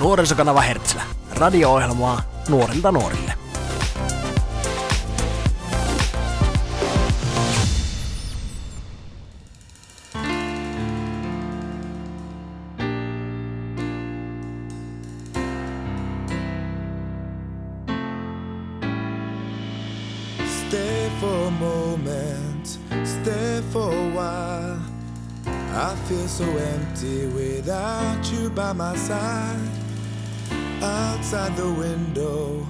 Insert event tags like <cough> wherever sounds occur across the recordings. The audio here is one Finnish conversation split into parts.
Nuorisokanava Hertzlä. Radio-ohjelmaa nuorilta nuorille. So empty without you by my side. Outside the window,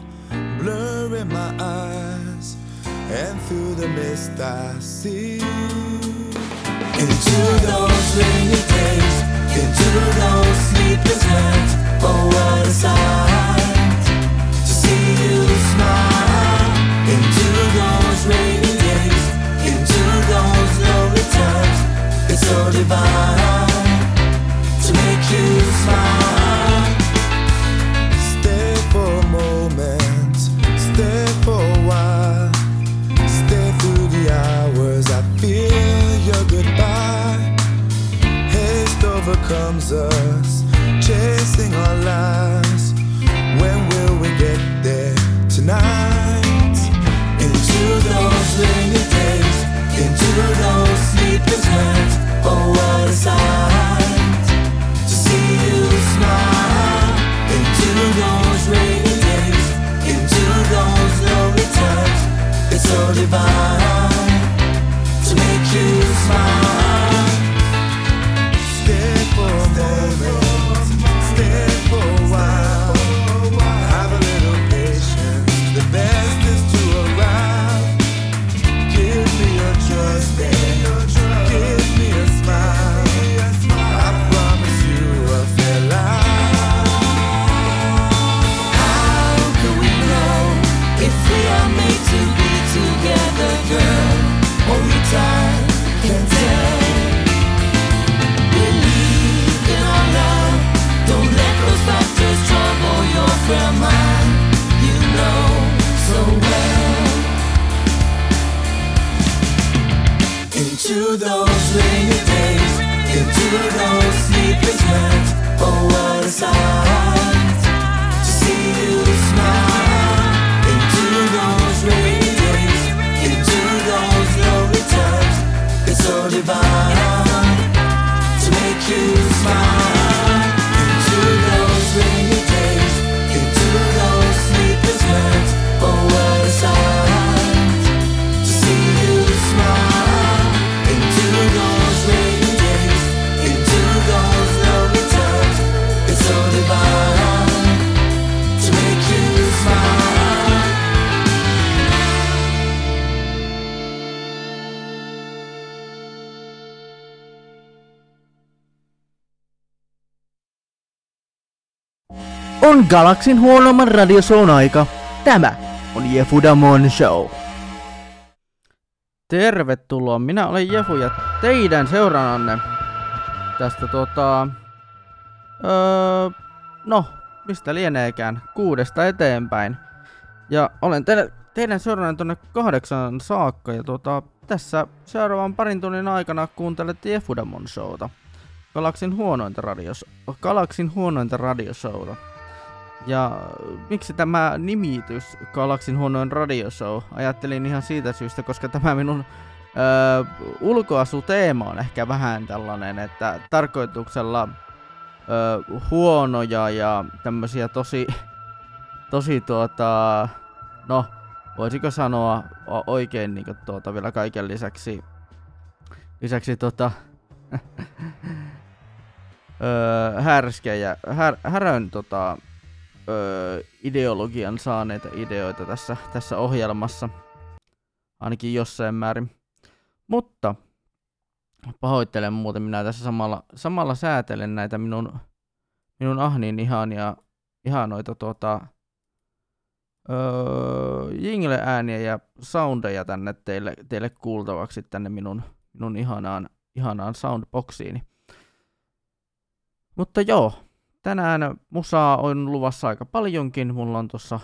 blurring my eyes, and through the mist I see into those rainy days, into those sleepless nights. Oh, what a sight to see you smile into those rainy days, into those lonely times. It's so divine to make you smile. Overcomes us, chasing our lives. When will we get there tonight? Into those rainy days, into those sleepless nights. Oh, what a sight to see you smile. Into those rainy days, into those lonely times. It's so divine to make you smile. Into those rainy days, into those sleepless nights. Oh, what a sight to see you On Galaksin huonomman radiosoun aika. Tämä on Jefudamon Show. Tervetuloa, minä olen Jefu ja teidän seurannanne tästä tota... Öö, no, mistä lieneekään, kuudesta eteenpäin. Ja olen teidän, teidän seurannanne tonne kahdeksan saakka ja tota, tässä seuraavan parin tunnin aikana kuuntelette Jefudamon Showta. Galaksin huonointa radios, Galaksin huonointa radioshowta. Ja miksi tämä nimitys Galaksin huonoin radioshow? Ajattelin ihan siitä syystä, koska tämä minun öö, ulkoasuteema on ehkä vähän tällainen, että tarkoituksella öö, huonoja ja tämmöisiä tosi, tosi tuota, no voisiko sanoa oikein niin tuota vielä kaiken lisäksi, lisäksi tota, öö, <laughs> härskejä, här, härön tota, öö, ideologian saaneita ideoita tässä, tässä ohjelmassa, ainakin jossain määrin. Mutta pahoittelen muuten, minä tässä samalla, samalla säätelen näitä minun, minun ahnin ihania, ihanoita tuota, öö, jingle-ääniä ja soundeja tänne teille, teille kuultavaksi tänne minun, minun ihanaan, ihanaan soundboxiini. Mutta joo, tänään musaa on luvassa aika paljonkin. Mulla on tuossa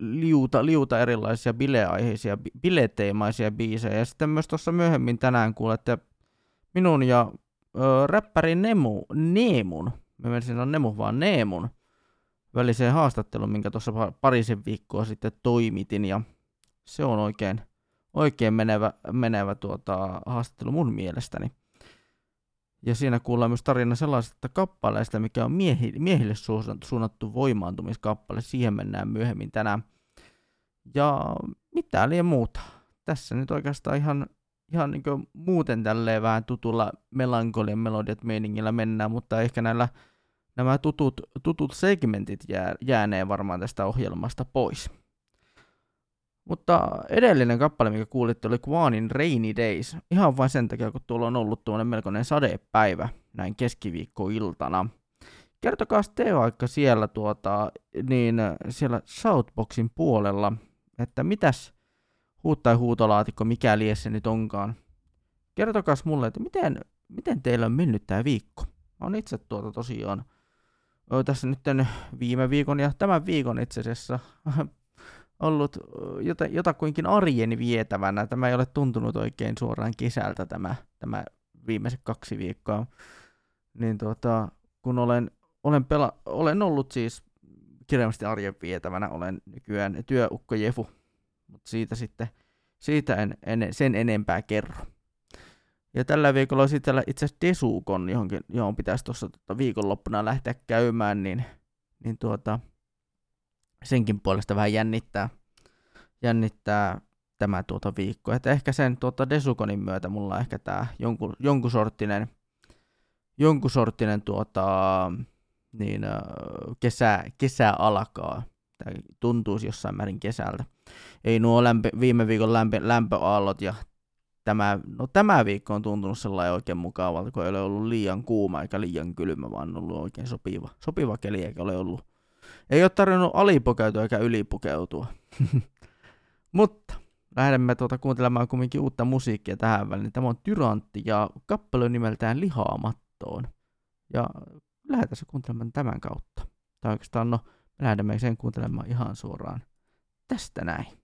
liuta, liuta erilaisia bileaiheisia, bi- bileteemaisia biisejä. Ja sitten myös tuossa myöhemmin tänään kuulette minun ja ö, räppäri Nemu, Neemun Mä menisin sanoa Nemu, vaan Neemun väliseen haastatteluun, minkä tuossa pa- parisen viikkoa sitten toimitin, ja se on oikein, oikein menevä, menevä tuota, haastattelu mun mielestäni. Ja siinä kuullaan myös tarina sellaisesta kappaleesta, mikä on miehi, miehille suunnattu, suunnattu voimaantumiskappale. Siihen mennään myöhemmin tänään. Ja mitä liian muuta. Tässä nyt oikeastaan ihan, ihan niin muuten tälleen vähän tutulla melankolian melodiat meiningillä mennään, mutta ehkä näillä nämä tutut, tutut segmentit jää, jäänee varmaan tästä ohjelmasta pois. Mutta edellinen kappale, mikä kuulitte, oli Quanin Rainy Days. Ihan vain sen takia, kun tuolla on ollut tuonne melkoinen sadepäivä näin keskiviikkoiltana. Kertokaa te vaikka siellä, tuota, niin siellä Shoutboxin puolella, että mitäs huut tai huutolaatikko, mikä lies se nyt onkaan. Kertokaa mulle, että miten, miten teillä on mennyt tämä viikko. Mä oon itse tuota tosiaan tässä nyt viime viikon ja tämän viikon itse asiassa ollut jota, jotakuinkin arjeni vietävänä. Tämä ei ole tuntunut oikein suoraan kesältä tämä, tämä viimeiset kaksi viikkoa. Niin tuota, kun olen, olen, pela, olen ollut siis kirjaimesti arjen vietävänä, olen nykyään työukko Jefu, mutta siitä sitten siitä en, en, sen enempää kerro. Ja tällä viikolla olisi itse asiassa Desukon, johonkin, johon pitäisi tuossa tuota viikonloppuna lähteä käymään, niin, niin tuota, senkin puolesta vähän jännittää, jännittää tämä tuota viikko. Että ehkä sen tuota Desukonin myötä mulla ehkä tämä jonkun, jonkun sorttinen, jonkun sorttinen tuota, niin, kesä, kesä alkaa. Tai tuntuisi jossain määrin kesältä. Ei nuo lämpö, viime viikon lämpö, lämpöaallot ja tämä, no tämä viikko on tuntunut sellainen oikein mukavalta, kun ei ole ollut liian kuuma eikä liian kylmä, vaan on ollut oikein sopiva, sopiva keli, eikä ole ollut ei ole tarvinnut alipukeutua eikä ylipukeutua. <laughs> Mutta lähdemme tuota kuuntelemaan kumminkin uutta musiikkia tähän väliin. Tämä on Tyrantti ja kappale nimeltään Lihaamattoon. Ja lähdetään se kuuntelemaan tämän kautta. Tai oikeastaan no, me lähdemme sen kuuntelemaan ihan suoraan tästä näin.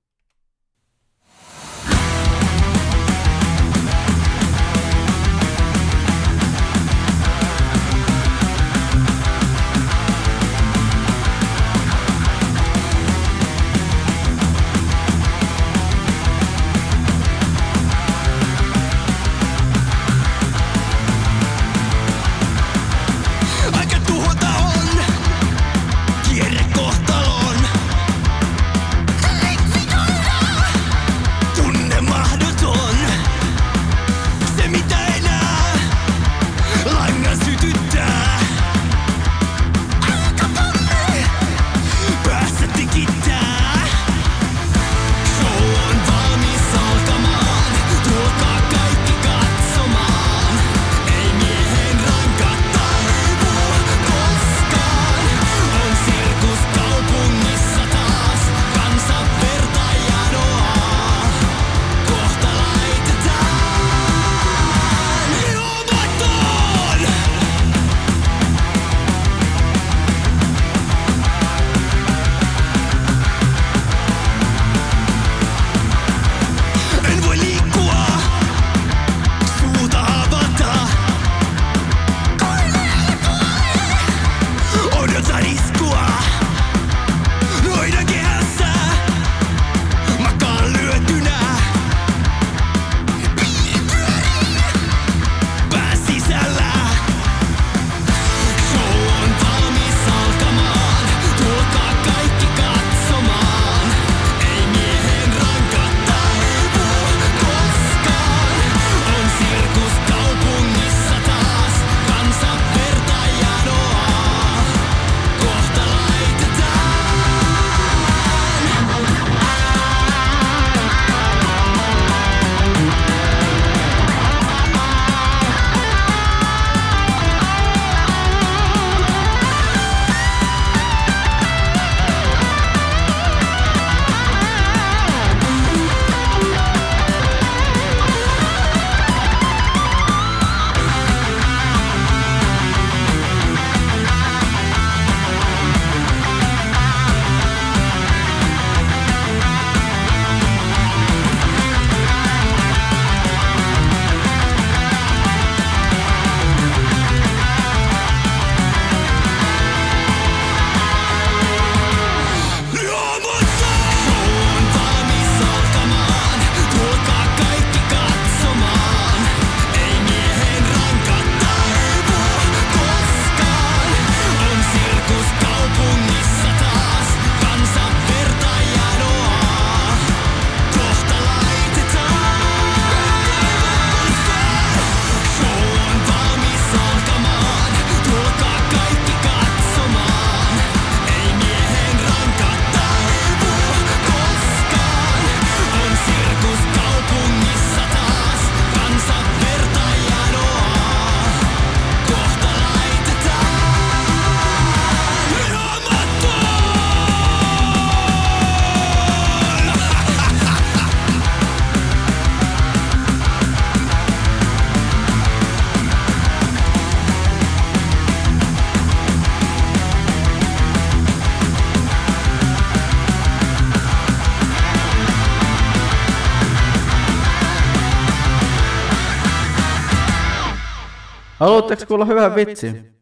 Haluatteko kuulla hyvän vitsin?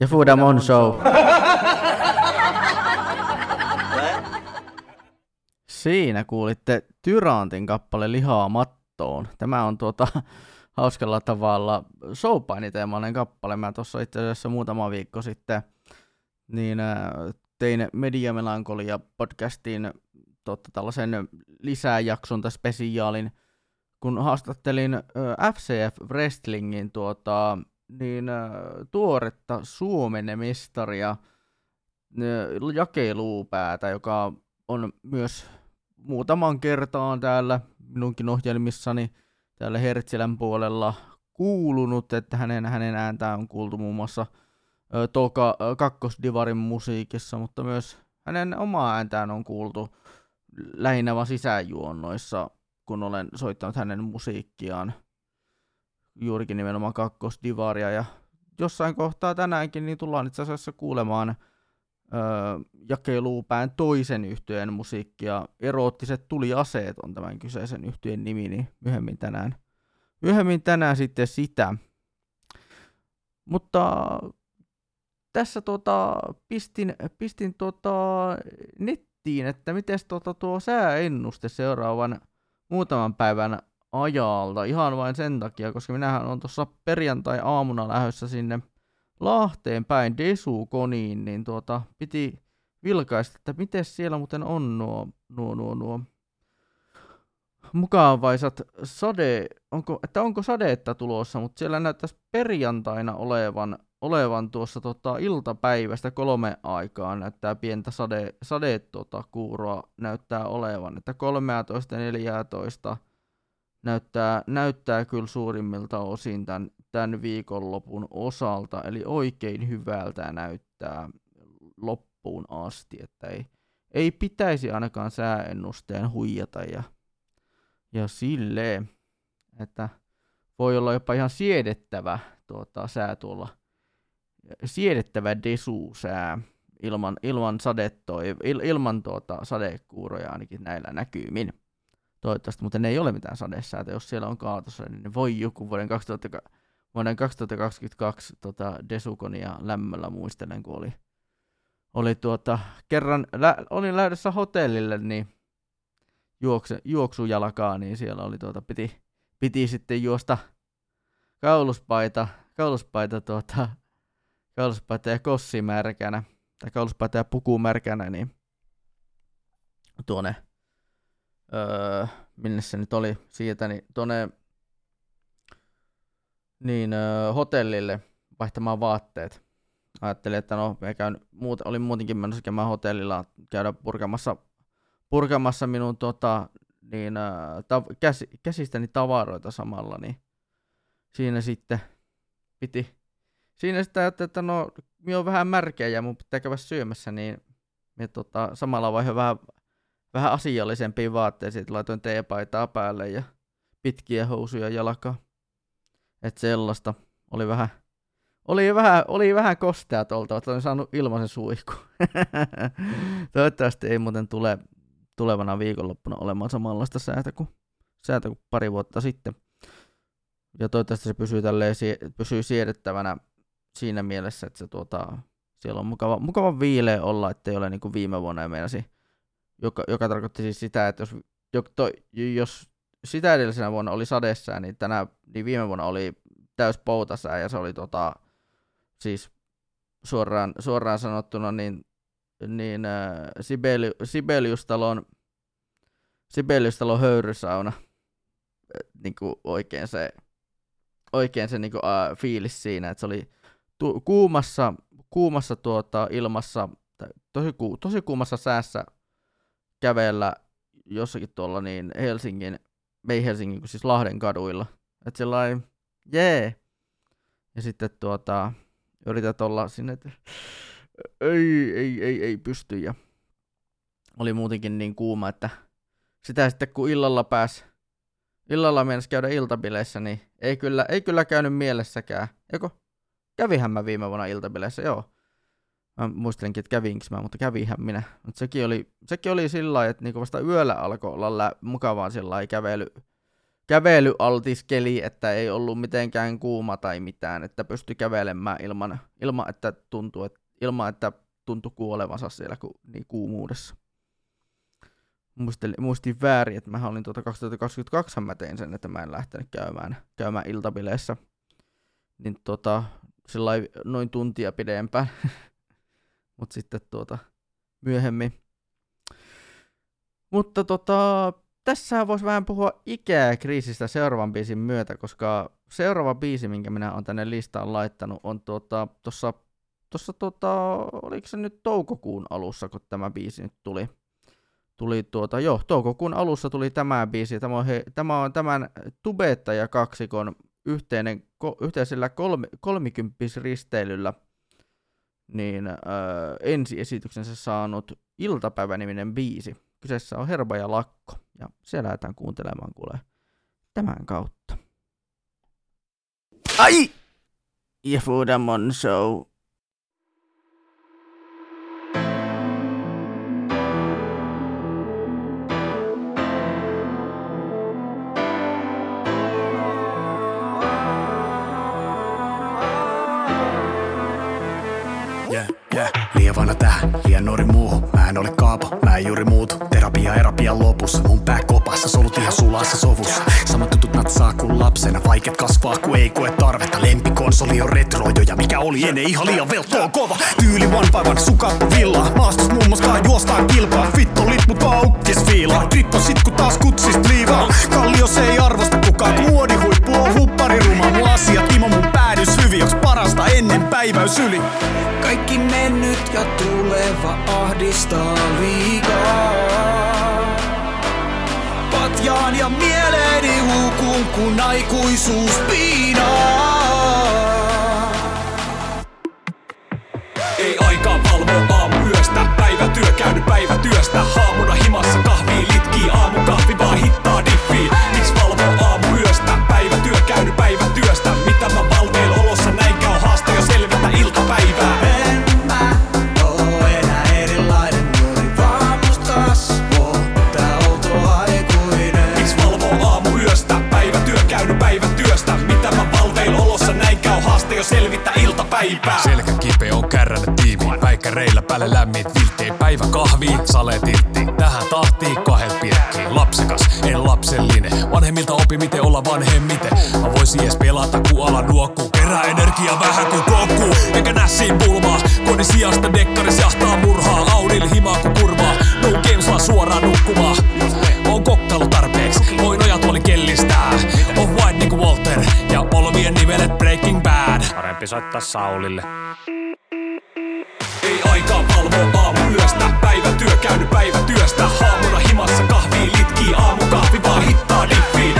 Ja Foodamon Show. Siinä kuulitte Tyrantin kappale Lihaa mattoon. Tämä on tuota hauskalla tavalla showpainiteemainen kappale. Mä tuossa itse asiassa muutama viikko sitten niin äh, tein Mediamelankolia podcastin totta, tällaisen lisäjakson tai spesiaalin, kun haastattelin äh, FCF Wrestlingin tuota, niin äh, tuoretta Suomen mestaria äh, jakeluupäätä, joka on myös muutaman kertaan täällä minunkin ohjelmissani täällä Hertsilän puolella kuulunut, että hänen, hänen ääntään on kuultu muun muassa ö, toka, ö, kakkosdivarin musiikissa, mutta myös hänen omaa ääntään on kuultu lähinnä vaan sisäjuonnoissa, kun olen soittanut hänen musiikkiaan juurikin nimenomaan kakkosdivaria ja jossain kohtaa tänäänkin niin tullaan itse asiassa kuulemaan öö, jakeluupään toisen yhtyeen musiikkia. Eroottiset tuliaseet on tämän kyseisen yhtyeen nimi, niin myöhemmin tänään, myöhemmin tänään sitten sitä. Mutta tässä tota, pistin, pistin tota, nettiin, että miten tota, tuo sääennuste seuraavan muutaman päivän ajalta. Ihan vain sen takia, koska minähän on tuossa perjantai-aamuna lähdössä sinne Lahteen päin Desukoniin, niin tuota, piti vilkaista, että miten siellä muuten on nuo, nuo, nuo, nuo mukavaisat sade, onko, että onko sadetta tulossa, mutta siellä näyttäisi perjantaina olevan, olevan tuossa tota, iltapäivästä kolme aikaa näyttää pientä sade, sade tota, kuuroa näyttää olevan, että 13 14 näyttää, näyttää kyllä suurimmilta osin tämän, tämän viikonlopun osalta, eli oikein hyvältä näyttää loppuun asti, että ei, ei pitäisi ainakaan sääennusteen huijata ja, ja silleen, että voi olla jopa ihan siedettävä tuota, sää tuolla, siedettävä desu-sää ilman, ilman sadettoi, il, ilman tuota, sadekuuroja ainakin näillä näkymin. Toivottavasti, mutta ne ei ole mitään sadesäätä. Jos siellä on kaatossa, niin ne voi joku vuoden, 2000, vuoden 2022 tota, Desukonia lämmöllä muistelen, kun oli, oli tuota, kerran, lä, olin lähdössä hotellille, niin juokse, juoksujalkaa, niin siellä oli tuota, piti, piti sitten juosta kauluspaita, kauluspaita, tuota, kauluspaita ja kossi märkänä, tai kauluspaita ja puku märkänä, niin tuonne öö, minne se nyt oli siitä, niin tuonne niin, öö, hotellille vaihtamaan vaatteet. Ajattelin, että no, käyn, muut, olin muutenkin menossa käymään hotellilla käydä purkamassa, purkamassa minun tota, niin, öö, ta, käs, käsistäni tavaroita samalla, niin siinä sitten piti, siinä sitten ajattelin, että no, minä on vähän märkeä ja mun pitää käydä syömässä, niin me tota, samalla vaiheessa vähän vähän asiallisempiin vaatteisiin, laitoin teepaitaa päälle ja pitkiä housuja jalkaa. Et sellaista. Oli vähän, oli vähän, oli vähän kostea tuolta, että olin saanut ilmaisen suihku. <laughs> Toivottavasti ei muuten tule tulevana viikonloppuna olemaan samanlaista säätä kuin, säätä kuin pari vuotta sitten. Ja toivottavasti se pysyy, tälleen, pysyy siedettävänä siinä mielessä, että se tuota, siellä on mukava, mukava viileä olla, ettei ole niin kuin viime vuonna ja meinasi joka, joka tarkoitti siis sitä, että jos, to, jos sitä edellisenä vuonna oli sadessään, niin, tänä, niin viime vuonna oli täys poutasää ja se oli tota, siis suoraan, suoraan sanottuna niin, niin äh, Sibeli, Sibeliustalon, Sibeliustalon höyrysauna. Niin kuin oikein se, oikein se niin kuin, äh, fiilis siinä, että se oli tu- kuumassa, kuumassa tuota, ilmassa, tosi, ku, tosi kuumassa säässä kävellä jossakin tuolla niin Helsingin, ei Helsingin, kun siis Lahden kaduilla. Että sellainen, jee. Ja sitten tuota, yrität olla sinne, että ei, ei, ei, ei pysty. Ja oli muutenkin niin kuuma, että sitä sitten kun illalla pääs, illalla mennessä käydä iltabileissä, niin ei kyllä, ei kyllä käynyt mielessäkään. Joko kävihän mä viime vuonna iltabileissä, joo. Mä muistelinkin, että kävinkö mä, mutta kävihän minä. Mutta sekin oli, sekin oli sillä lailla, että niinku vasta yöllä alkoi olla lä- mukavaa sillä kävely, kävelyaltis keli, että ei ollut mitenkään kuuma tai mitään, että pystyi kävelemään ilman, ilman että tuntui, että, ilman, että tuntui kuolevansa siellä ku, niin kuumuudessa. Muistelin, muistin väärin, että mä olin tuota 2022 mä tein sen, että mä en lähtenyt käymään, käymään iltabileissä. Niin tota, noin tuntia pidempään. <laughs> Mutta sitten tuota, myöhemmin. Mutta tota, tässä voisi vähän puhua ikää kriisistä seuraavan biisin myötä, koska seuraava biisi, minkä minä olen tänne listaan laittanut, on tuota, tuossa, tuota, oliko se nyt toukokuun alussa, kun tämä biisi nyt tuli. Tuli tuota, joo, toukokuun alussa tuli tämä biisi. Tämä on, he, tämä on tämän tubettaja kaksikon yhteinen, ko, yhteisellä kolmi, kolmikymppisristeilyllä niin öö, ensiesityksensä saanut iltapäiväniminen biisi. Kyseessä on Herba ja Lakko, ja se lähdetään kuuntelemaan kuule tämän kautta. Ai! Ja Show. Yeah. Liian vanha tähän, liian nuori muuhun. Mä en ole kaapo, mä en juuri muutu. Terapia erapia lopussa, mun pää kopassa, solut ihan sulassa sovussa. Samat tutut natsaa kuin lapsena, vaiket kasvaa kun ei koe tarvetta. Lempikonsoli on retrojo ja mikä oli ennen ihan liian veltoa kova. Tyyli one by one, sukappu villaa. Maastus mummoskaan juostaan kilpaa. Fitto lit mut paukkis fiilaa. Trippo sit kun taas kutsist liivaa. Kallios ei arvosta kukaan, kun muodi huippu on huppari ruma. Mun asiat imo mun päädys hyvin, joks parasta ennen päiväys yli. Kaikki mennyt ja tuleva ahdistaa liikaa. Patjaan ja mieleeni hukun, kun aikuisuus piinaa. Ei aikaa valvoa aamuyöstä, päivätyö käynyt päivätyöstä. Haamuna himassa kahvi litkii, aamukahvi selvitä iltapäivää. Selkä kipeä on kärränyt tiimi. Päikkäreillä päälle lämmit vilttei päivä kahvi, sale tirtti. Tähän tahtiin kahdet pirkkiin. Lapsekas, en lapsellinen. Vanhemmilta opi miten olla vanhemmite. Mä voisin edes pelata kun ala nuokkuu. Kerää energia vähän kuin kokkuu. Eikä nässiin pulmaa. Kodin sijasta dekkaris jahtaa murhaa. Audil himaa kun kurvaa. No games vaan suoraan nukkumaan. On kokkailu tarpeeksi. Voin nojatuoli kellistää. On Parempi soittaa Saulille. Ei aikaa valvoa aamuyöstä Päivätyö käynyt päivätyöstä Haamuna himassa kahvi litkii. Aamukahvi vaan hittaa diffiin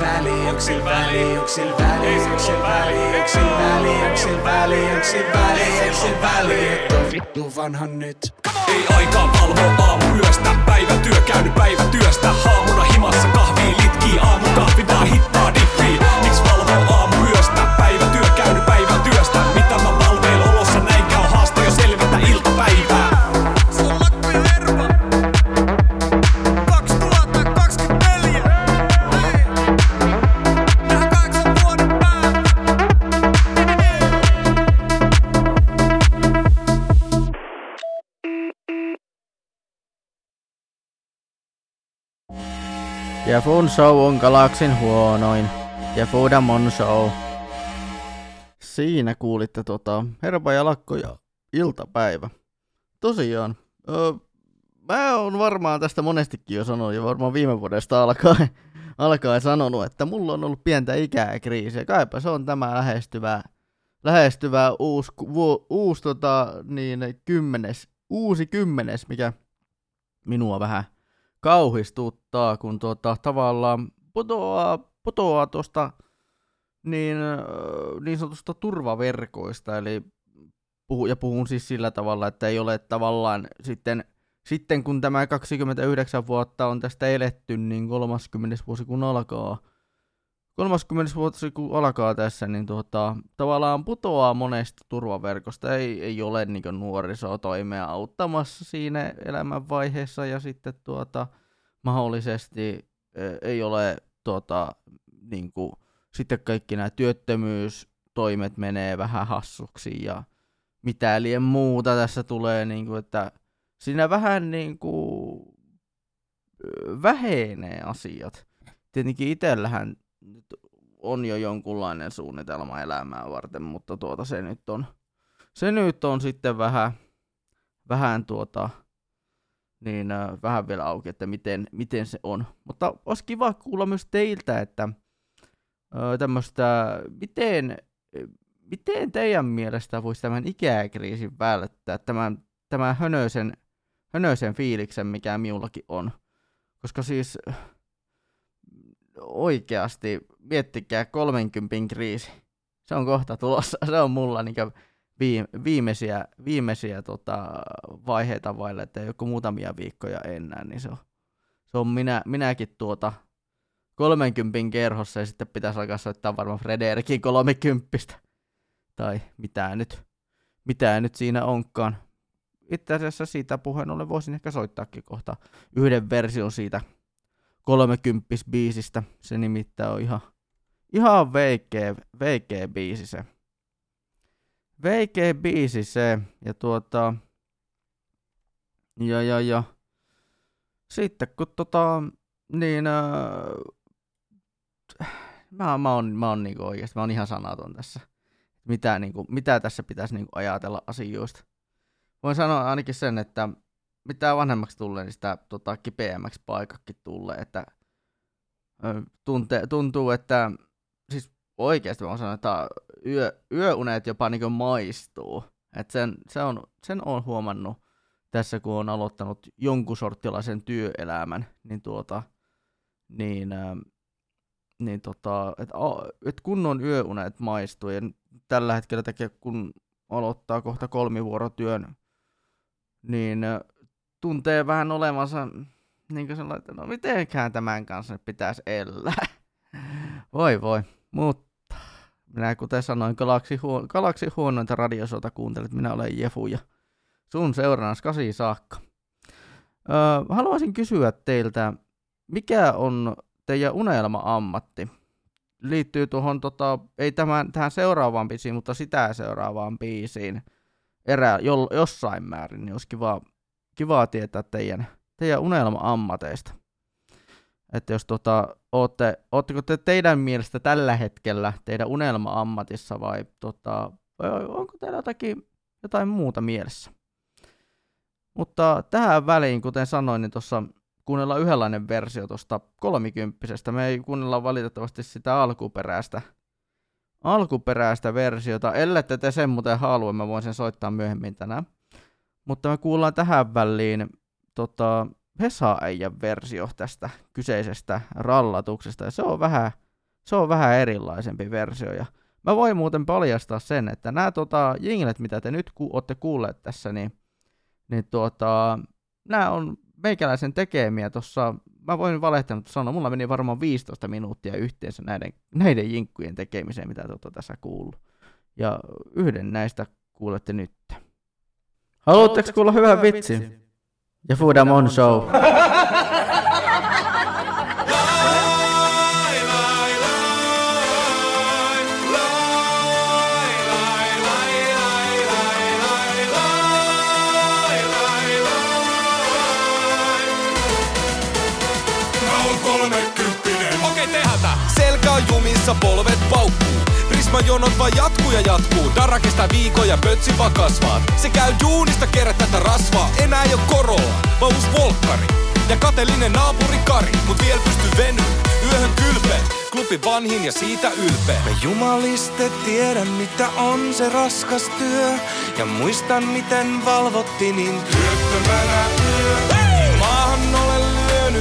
välioksil, välioksil, välioksil, välioksil, välioksil, välioksil, välioksil, välioksil, välioksil, vittu vanhan nyt. Ei aikaa valvoa aamuyöstä Päivätyö käynyt päivätyöstä Haamuna himassa kahvi litkii Aamukahvi vaan hittaa diffiin Miks valvoo aamuyöstä Ja Fun Show on galaksin huonoin. Ja Foodamon Show. Siinä kuulitte tota Herpa ja Lakko ja iltapäivä. Tosiaan, öö, mä oon varmaan tästä monestikin jo sanonut ja varmaan viime vuodesta alkaen, <laughs> alkaen sanonut, että mulla on ollut pientä ikäkriisiä. Kaipa se on tämä lähestyvä, lähestyvä uusi, vu, uusi tota, niin, kymmenes, uusi kymmenes, mikä minua vähän kauhistuttaa, kun tuota, tavallaan putoaa, putoaa tuosta niin, niin sanotusta turvaverkoista, eli puhu, ja puhun siis sillä tavalla, että ei ole tavallaan sitten, sitten kun tämä 29 vuotta on tästä eletty, niin 30 vuosi kun alkaa, 30 vuosi kun alkaa tässä, niin tuota, tavallaan putoaa monesta turvaverkosta. Ei, ei ole niin nuorisotoimea auttamassa siinä elämänvaiheessa ja sitten tuota, mahdollisesti ö, ei ole tuota, niin kuin, sitten kaikki nämä työttömyystoimet menee vähän hassuksi ja mitä liian muuta tässä tulee, niin kuin, että siinä vähän niin kuin, vähenee asiat. Tietenkin itsellähän on jo jonkunlainen suunnitelma elämää varten, mutta tuota se nyt on, se nyt on sitten vähän, vähän tuota, niin äh, vähän vielä auki, että miten, miten se on. Mutta olisi kiva kuulla myös teiltä, että tämmöistä, miten, miten teidän mielestä voisi tämän ikäkriisin välttää, tämän, tämän hönöisen, hönöisen fiiliksen, mikä minullakin on. Koska siis oikeasti, miettikää 30 kriisi. Se on kohta tulossa. Se on mulla niin viimeisiä, viimeisiä tota, vaiheita vaille, että joku muutamia viikkoja enää, niin se on, se on minä, minäkin tuota 30 kerhossa ja sitten pitäisi alkaa soittaa varmaan Frederikin 30. Tai mitä nyt, mitä nyt siinä onkaan. Itse asiassa siitä puheen ollen voisin ehkä soittaakin kohta yhden version siitä 30 biisistä. Se nimittäin on ihan, ihan veikeä, veikeä biisi se. Veikeä biisi se. Ja tuota... Ja, ja, ja. Sitten kun tota... Niin... Äh, mä, mä oon, mä oon niinku oikeesti, mä oon ihan sanaton tässä. Mitä, niinku, mitä tässä pitäisi niinku ajatella asioista. Voin sanoa ainakin sen, että mitä vanhemmaksi tulee, niin sitä tota, kipeämmäksi paikakin tulee, että tunte, tuntuu, että siis oikeasti mä sanon, että yö, yöunet jopa niin maistuu. Et sen, se on, sen on huomannut tässä, kun on aloittanut jonkun sorttilaisen työelämän, niin tuota, niin, ö, niin tota, että et kunnon yöunet maistuu, ja tällä hetkellä tekee, kun aloittaa kohta kolmivuorotyön, niin tuntee vähän olevansa niin kuin sellainen, että no mitenkään tämän kanssa nyt pitäisi elää. voi voi, mutta minä kuten sanoin, Galaxy, huo- Galaxy huonointa radiosota kuuntelet, minä olen Jefu ja sun seurannassa kasi saakka. Öö, haluaisin kysyä teiltä, mikä on teidän unelma-ammatti? Liittyy tuohon, tota, ei tämän, tähän seuraavaan biisiin, mutta sitä seuraavaan biisiin erää, jo, jossain määrin, niin olisi kiva kivaa tietää teidän, teidän unelma-ammateista. Että jos tota, ootte, ootteko te teidän mielestä tällä hetkellä teidän unelma-ammatissa vai, tota, onko teillä jotakin, jotain muuta mielessä? Mutta tähän väliin, kuten sanoin, niin tuossa kuunnellaan yhdenlainen versio tuosta kolmikymppisestä. Me ei kuunnella valitettavasti sitä alkuperäistä, alkuperäistä versiota. Ellette te sen muuten halua, mä voin sen soittaa myöhemmin tänään. Mutta me kuullaan tähän väliin tota, Vesa-äijän versio tästä kyseisestä rallatuksesta, ja se on vähän, se on vähän erilaisempi versio. Ja mä voin muuten paljastaa sen, että nämä tota, jinglet, mitä te nyt ku- olette kuulleet tässä, niin, niin tuota, nämä on meikäläisen tekemiä tuossa, mä voin valehtanut sanoa, mulla meni varmaan 15 minuuttia yhteensä näiden, näiden jinkkujen tekemiseen, mitä olette tässä kuullut. Ja yhden näistä kuulette nyt. Haluatteko kuulla hyvän vitsin? Ja Foodam on show. <laughs> Prismajonot vaan jatkuu ja jatkuu. Darra kestää viikon ja pötsi vaan kasvaa. Se käy duunista kerät tätä rasvaa. Enää ei oo korolla, vaan uus volkkari. Ja kateellinen naapuri Kari, mut viel pysty venyy. Yöhön kylpeä, klubi vanhin ja siitä ylpeä. Mä jumaliste tiedän mitä on se raskas työ Ja muistan miten valvotti niin työttömänä yö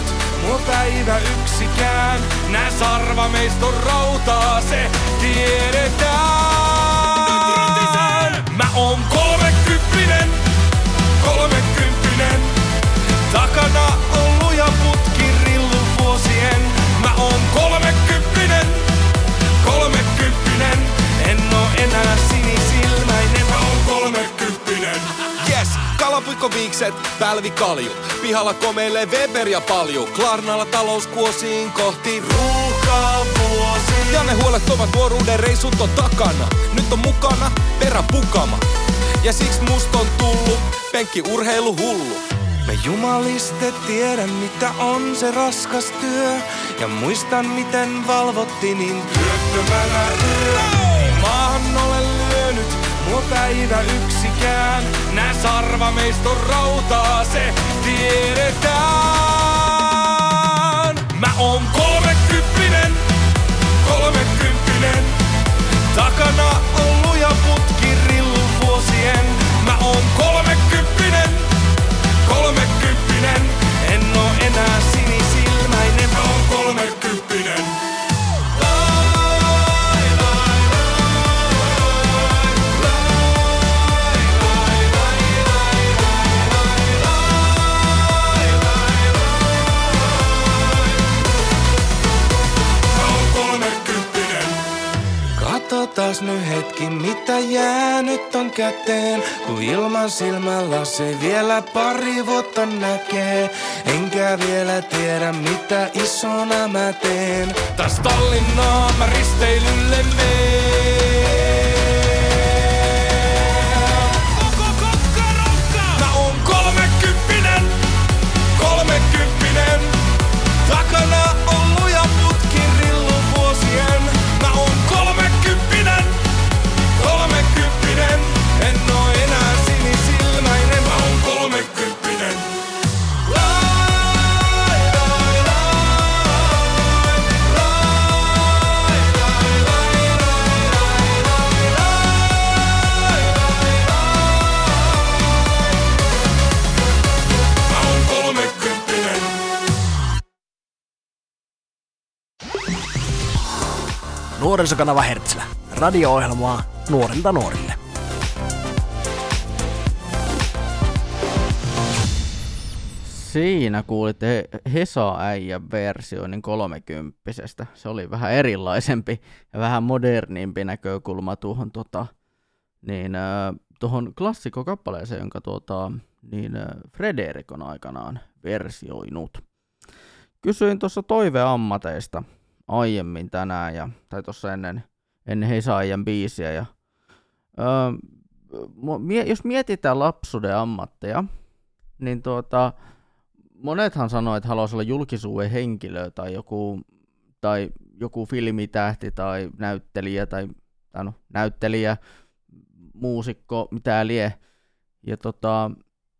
nyt, mua päivä yksikään. Nää sarva meistä on rautaa, se tiedetään. Kalapukkoviikset, pälvikalju. Pihalla komeilee Weber ja palju. Klarnalla talous kuosiin kohti ruuhkaa vuosi. Ja ne huolet ovat nuoruuden reissut on takana. Nyt on mukana peräpukama. Ja siksi musta on tullut penkki urheilu hullu. Me jumaliste tiedän mitä on se raskas työ Ja muistan miten valvotti niin työttömänä yö maahan ole mua päivä yksikään. Nää sarvameiston rautaa se tiedetään. Mä oon kolmekymppinen, kolmekymppinen. Takana on luja putki rillun vuosien. Mä oon kolmekymppinen, Nyt hetki, mitä jäänyt on käteen. Kun ilman silmällä se vielä pari vuotta näkee. Enkä vielä tiedä, mitä isona mä teen. Täs Tallinnaa mä risteilylle meen. Nuorisokanava Hertzlä. Radio-ohjelmaa nuorilta nuorille. Siinä kuulitte He- Hesa-äijän versioinnin kolmekymppisestä. Se oli vähän erilaisempi ja vähän modernimpi näkökulma tuohon, tota, niin, tuohon klassikkokappaleeseen, jonka tuota, niin, Frederik on aikanaan versioinut. Kysyin tuossa toiveammateista aiemmin tänään, ja, tai tuossa ennen, ennen Hesa-äijän biisiä. Ja, mie- jos mietitään lapsuuden ammatteja, niin tuota, monethan sanoo, että haluaisi olla julkisuuden henkilö tai joku, tai joku filmitähti tai näyttelijä tai, tai no, näyttelijä, muusikko, mitä lie. Ja tota,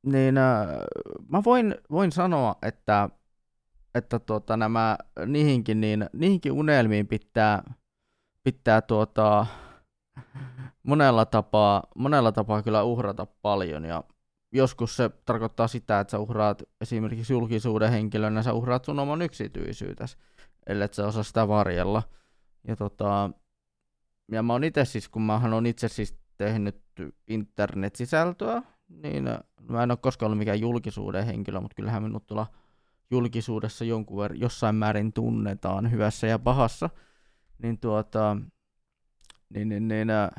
niin äh, mä voin, voin sanoa, että, että tuota, nämä niihinkin, niin, niihinkin unelmiin pitää, pitää tuota, monella tapaa, monella tapaa kyllä uhrata paljon ja joskus se tarkoittaa sitä, että sä uhraat esimerkiksi julkisuuden henkilönä, sä uhraat sun oman yksityisyytäsi, ellei sä osaa sitä varjella. Ja, tota, ja mä oon itse siis, kun mä oon itse siis tehnyt internet-sisältöä, niin mä en ole koskaan ollut mikään julkisuuden henkilö, mutta kyllähän minut tuolla julkisuudessa jonkun verran jossain määrin tunnetaan hyvässä ja pahassa. Niin tuota, niin, niin, niin äh,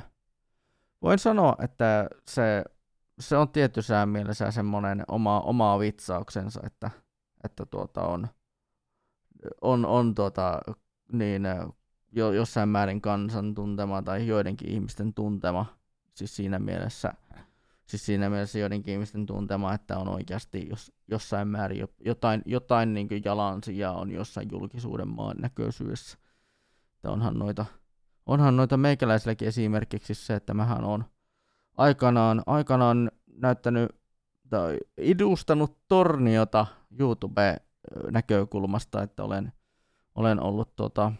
voin sanoa, että se se on tietyssä mielessä semmoinen oma, oma vitsauksensa, että, että tuota on, on, on tuota, niin, jo, jossain määrin kansan tuntema tai joidenkin ihmisten tuntema, siis siinä mielessä, siis siinä mielessä joidenkin ihmisten tuntema, että on oikeasti jos, jossain määrin jo, jotain, jotain niin jalansijaa on jossain julkisuuden maan näköisyydessä. Että onhan noita, onhan noita meikäläisilläkin esimerkiksi se, että mähän on aikanaan, aikanaan näyttänyt tai edustanut torniota YouTube-näkökulmasta, että olen, olen ollut tota,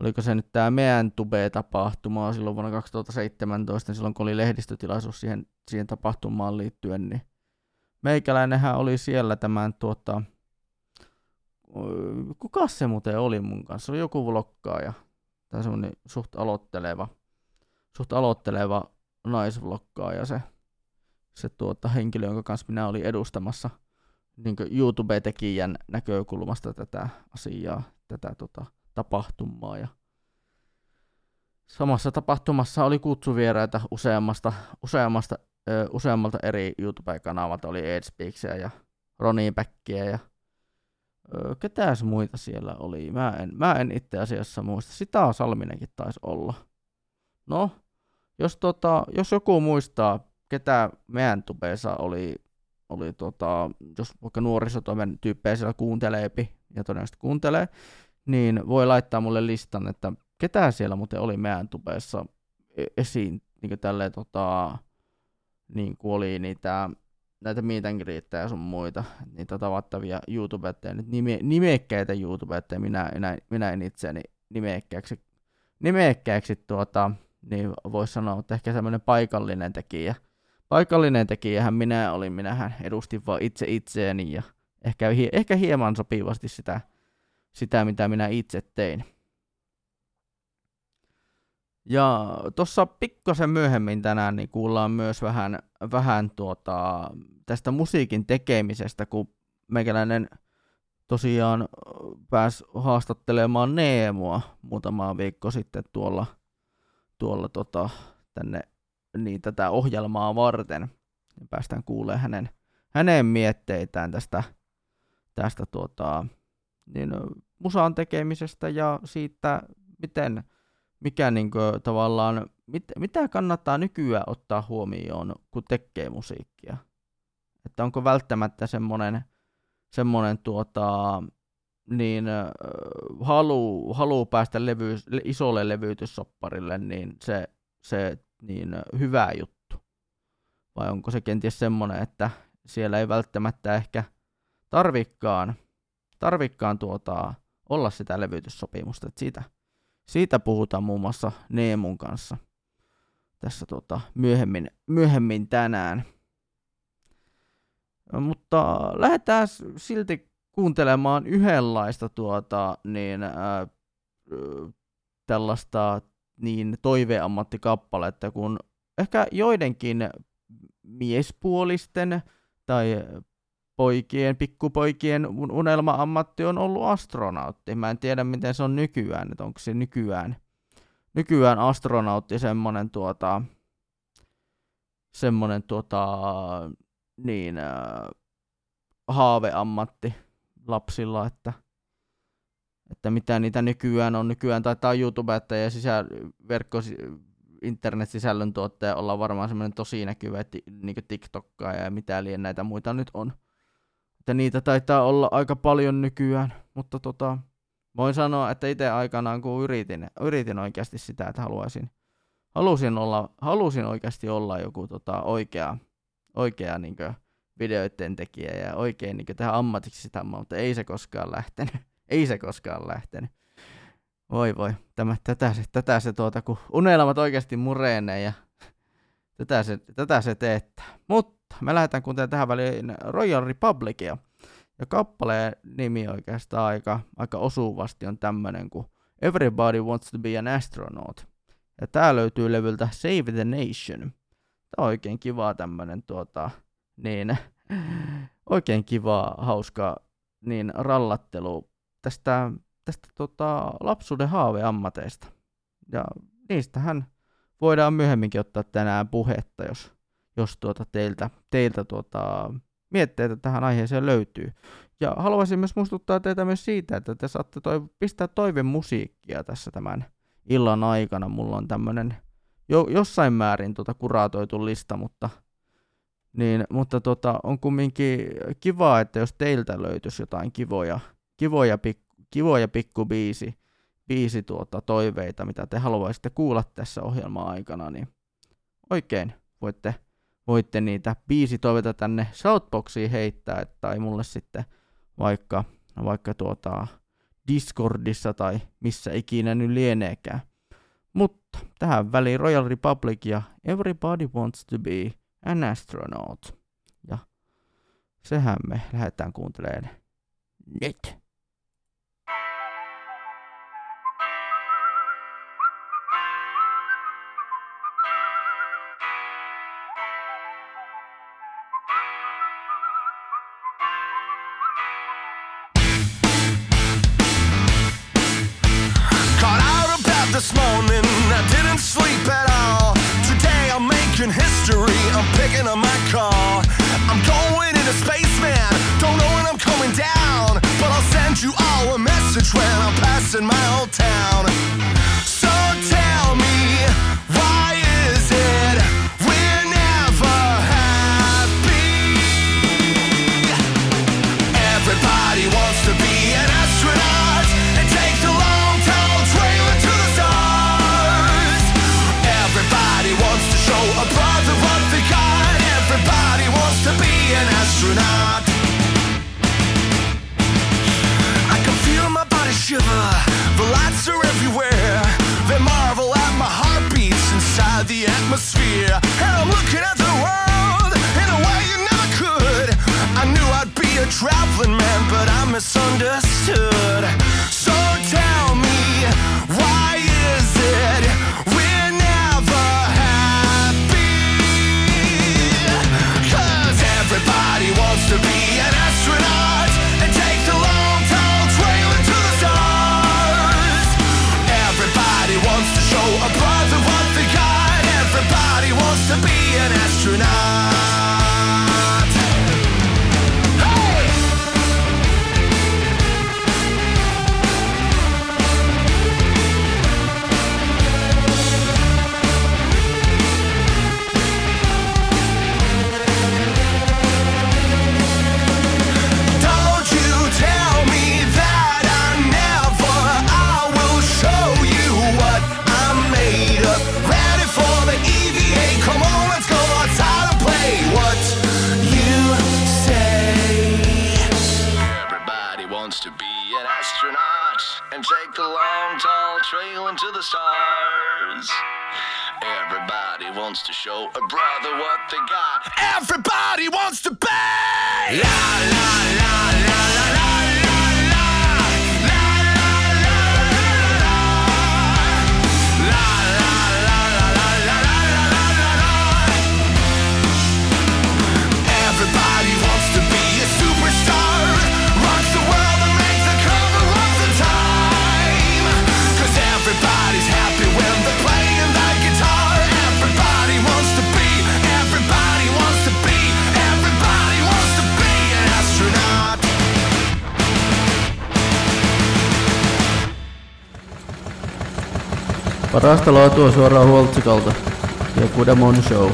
oliko se nyt tämä meidän Tube-tapahtuma silloin vuonna 2017, silloin kun oli lehdistötilaisuus siihen, siihen tapahtumaan liittyen, niin meikäläinenhän oli siellä tämän tuota, kuka se muuten oli mun kanssa? Se oli joku vloggaaja. Tai semmonen suht aloitteleva, suht aloitteleva naisvloggaaja se, se tuota, henkilö, jonka kanssa minä olin edustamassa niin YouTube-tekijän näkökulmasta tätä asiaa, tätä tota, tapahtumaa. Ja samassa tapahtumassa oli kutsuvieraita useammasta, useammasta, ö, useammalta eri YouTube-kanavalta. Oli Edspeaksia ja Roni Backia ja ö, ketäs muita siellä oli. Mä en, mä en itse asiassa muista. Sitä Salminenkin taisi olla. No, jos, tota, jos joku muistaa, ketä meidän tubeessa oli, oli tota, jos vaikka nuorisotoimen tyyppejä siellä kuunteleepi ja todennäköisesti kuuntelee, niin voi laittaa mulle listan, että ketä siellä muuten oli meidän tubeessa e- esiin, niin kuin tälleen, tota, niin kuin oli niitä, näitä meet ja sun muita, niitä tavattavia YouTubettajia, nyt nime, nimekkäitä YouTubettajia, minä, minä, minä en itseäni nimekkääksi, nimekkääksi tuota, niin voisi sanoa, että ehkä semmoinen paikallinen tekijä. Paikallinen tekijähän minä olin, minähän edustin vaan itse itseäni ja ehkä, ehkä hieman sopivasti sitä, sitä, mitä minä itse tein. Ja tuossa pikkasen myöhemmin tänään niin kuullaan myös vähän, vähän tuota, tästä musiikin tekemisestä, kun meikäläinen tosiaan pääsi haastattelemaan Neemua muutama viikko sitten tuolla, tuolla tota, tänne niin tätä ohjelmaa varten. Päästään kuulemaan hänen, hänen mietteitään tästä, tästä tuota, niin, musan tekemisestä ja siitä, miten mikä niin kuin, tavallaan, mit, mitä kannattaa nykyään ottaa huomioon, kun tekee musiikkia? Että onko välttämättä semmoinen, semmoinen tuota, niin halu, halu päästä levy, isolle levytyssopparille, niin se, se niin hyvä juttu? Vai onko se kenties semmoinen, että siellä ei välttämättä ehkä tarvikkaan, tarvikkaan tuota, olla sitä levytyssopimusta, että siitä, siitä puhutaan muun muassa Neemun kanssa tässä tota, myöhemmin, myöhemmin tänään. Mutta lähdetään silti kuuntelemaan yhdenlaista tuota, niin, ää, tällaista niin toiveammattikappaletta, kun ehkä joidenkin miespuolisten tai poikien, pikkupoikien unelma-ammatti on ollut astronautti. Mä en tiedä, miten se on nykyään, että onko se nykyään, nykyään astronautti semmonen tuota, semmonen tuota, niin, äh, haaveammatti lapsilla, että, että mitä niitä nykyään on. Nykyään taitaa YouTube ja sisä, verkko, internet-sisällön tuottaja olla varmaan semmoinen tosi näkyvä, niin TikTokkaa ja mitä liian näitä muita nyt on että niitä taitaa olla aika paljon nykyään, mutta tota, voin sanoa, että itse aikanaan kun yritin, yritin oikeasti sitä, että haluaisin, halusin, olla, halusin oikeasti olla joku tota, oikea, oikea niin videoiden tekijä ja oikein niin tehdä ammatiksi sitä, mutta ei se koskaan lähtenyt. <laughs> ei se koskaan lähtenyt. Voi voi, tämä, tätä se, tätä se tuota, kun unelmat oikeasti mureenee ja <laughs> tätä se, tätä se teettää. Mutta me lähdetään kuuntelemaan tähän väliin Royal Republicia. Ja kappaleen nimi oikeastaan aika, aika osuvasti on tämmönen kuin Everybody Wants to be an Astronaut. Ja tää löytyy levyltä Save the Nation. Tää on oikein kiva tämmönen tuota, niin, oikein kiva, hauska niin rallattelu tästä, tästä tota, lapsuuden haaveammateista. Ja niistähän voidaan myöhemminkin ottaa tänään puhetta, jos jos tuota teiltä, teiltä tuota, mietteitä tähän aiheeseen löytyy. Ja haluaisin myös muistuttaa teitä myös siitä, että te saatte toi, pistää musiikkia tässä tämän illan aikana. Mulla on tämmönen jo, jossain määrin tuota kuraatoitu lista, mutta, niin, mutta tuota, on kumminkin kivaa, että jos teiltä löytyisi jotain kivoja, kivoja, pik, kivoja pikkubiisi, biisi tuota, toiveita, mitä te haluaisitte kuulla tässä ohjelma-aikana, niin oikein voitte voitte niitä biisitoiveita tänne Shoutboxiin heittää, tai mulle sitten vaikka, vaikka tuota Discordissa tai missä ikinä nyt lieneekään. Mutta tähän väliin Royal Republic ja Everybody Wants to be an Astronaut. Ja sehän me lähdetään kuuntelemaan nyt. in my traveling man, but I misunderstood. to the stars. Everybody wants to show a brother what they got. Everybody wants to be. La la la. Parasta laatua suoraan Holtsikalta. Ja Kudamon Show.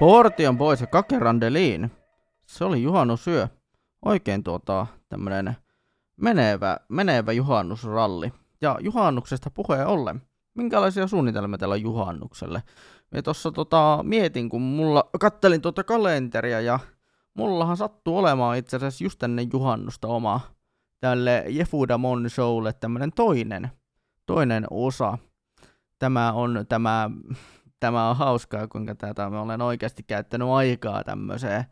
Hortion pois ja Kakerandeliin. Se oli juhannusyö. Oikein tuota tämmönen menevä, menevä juhannusralli. Ja juhannuksesta puheen ollen. Minkälaisia suunnitelmia teillä on juhannukselle? Mä tuossa tota, mietin, kun mulla kattelin tuota kalenteria ja mullahan sattuu olemaan itse asiassa just ennen juhannusta oma tälle Jefudamon showlle tämmönen toinen, toinen osa. Tämä on, tämä, tämä on hauskaa, kuinka tätä mä olen oikeasti käyttänyt aikaa tämmöiseen,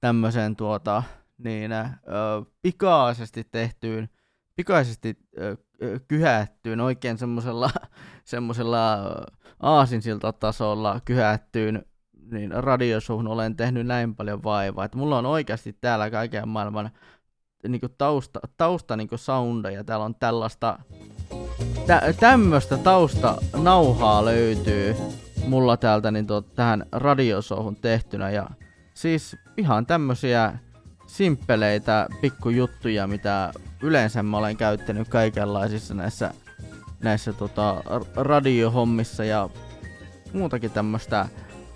tämmöiseen tuota, niin, ö, pikaisesti tehtyyn, pikaisesti ö, kyhättyyn, oikein semmoisella, <laughs> semmoisella aasinsilta tasolla kyhättyyn niin radiosuhun olen tehnyt näin paljon vaivaa, että mulla on oikeasti täällä kaiken maailman niin tausta, tausta niin soundeja, täällä on tällaista, tä, tämmöistä tausta nauhaa löytyy mulla täältä niin tuo, tähän radiosohun tehtynä. Ja siis ihan tämmöisiä simppeleitä pikkujuttuja, mitä yleensä mä olen käyttänyt kaikenlaisissa näissä, näissä tota, radiohommissa ja muutakin tämmöistä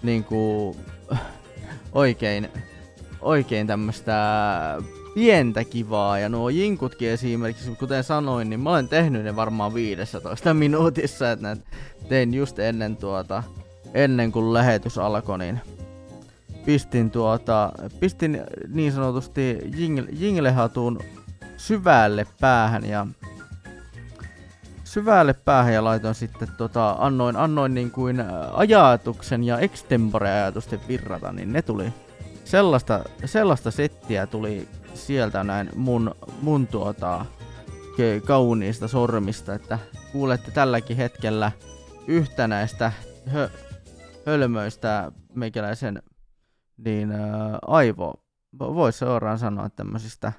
niinku <laughs> oikein, oikein tämmöistä pientä kivaa. Ja nuo jinkutkin esimerkiksi, kuten sanoin, niin mä olen tehnyt ne varmaan 15 minuutissa, että tein just ennen tuota, ennen kuin lähetys alkoi, niin pistin tuota, pistin niin sanotusti jingle, jinglehatun syvälle päähän ja syvälle päähän ja laitoin sitten tota, annoin, annoin niin kuin ajatuksen ja extempore-ajatusten virrata, niin ne tuli sellaista, sellaista settiä tuli sieltä näin mun, mun tuota, kauniista sormista, että kuulette tälläkin hetkellä yhtä näistä hö, hölmöistä meikäläisen niin ää, aivo, voisi suoraan sanoa tämmöisistä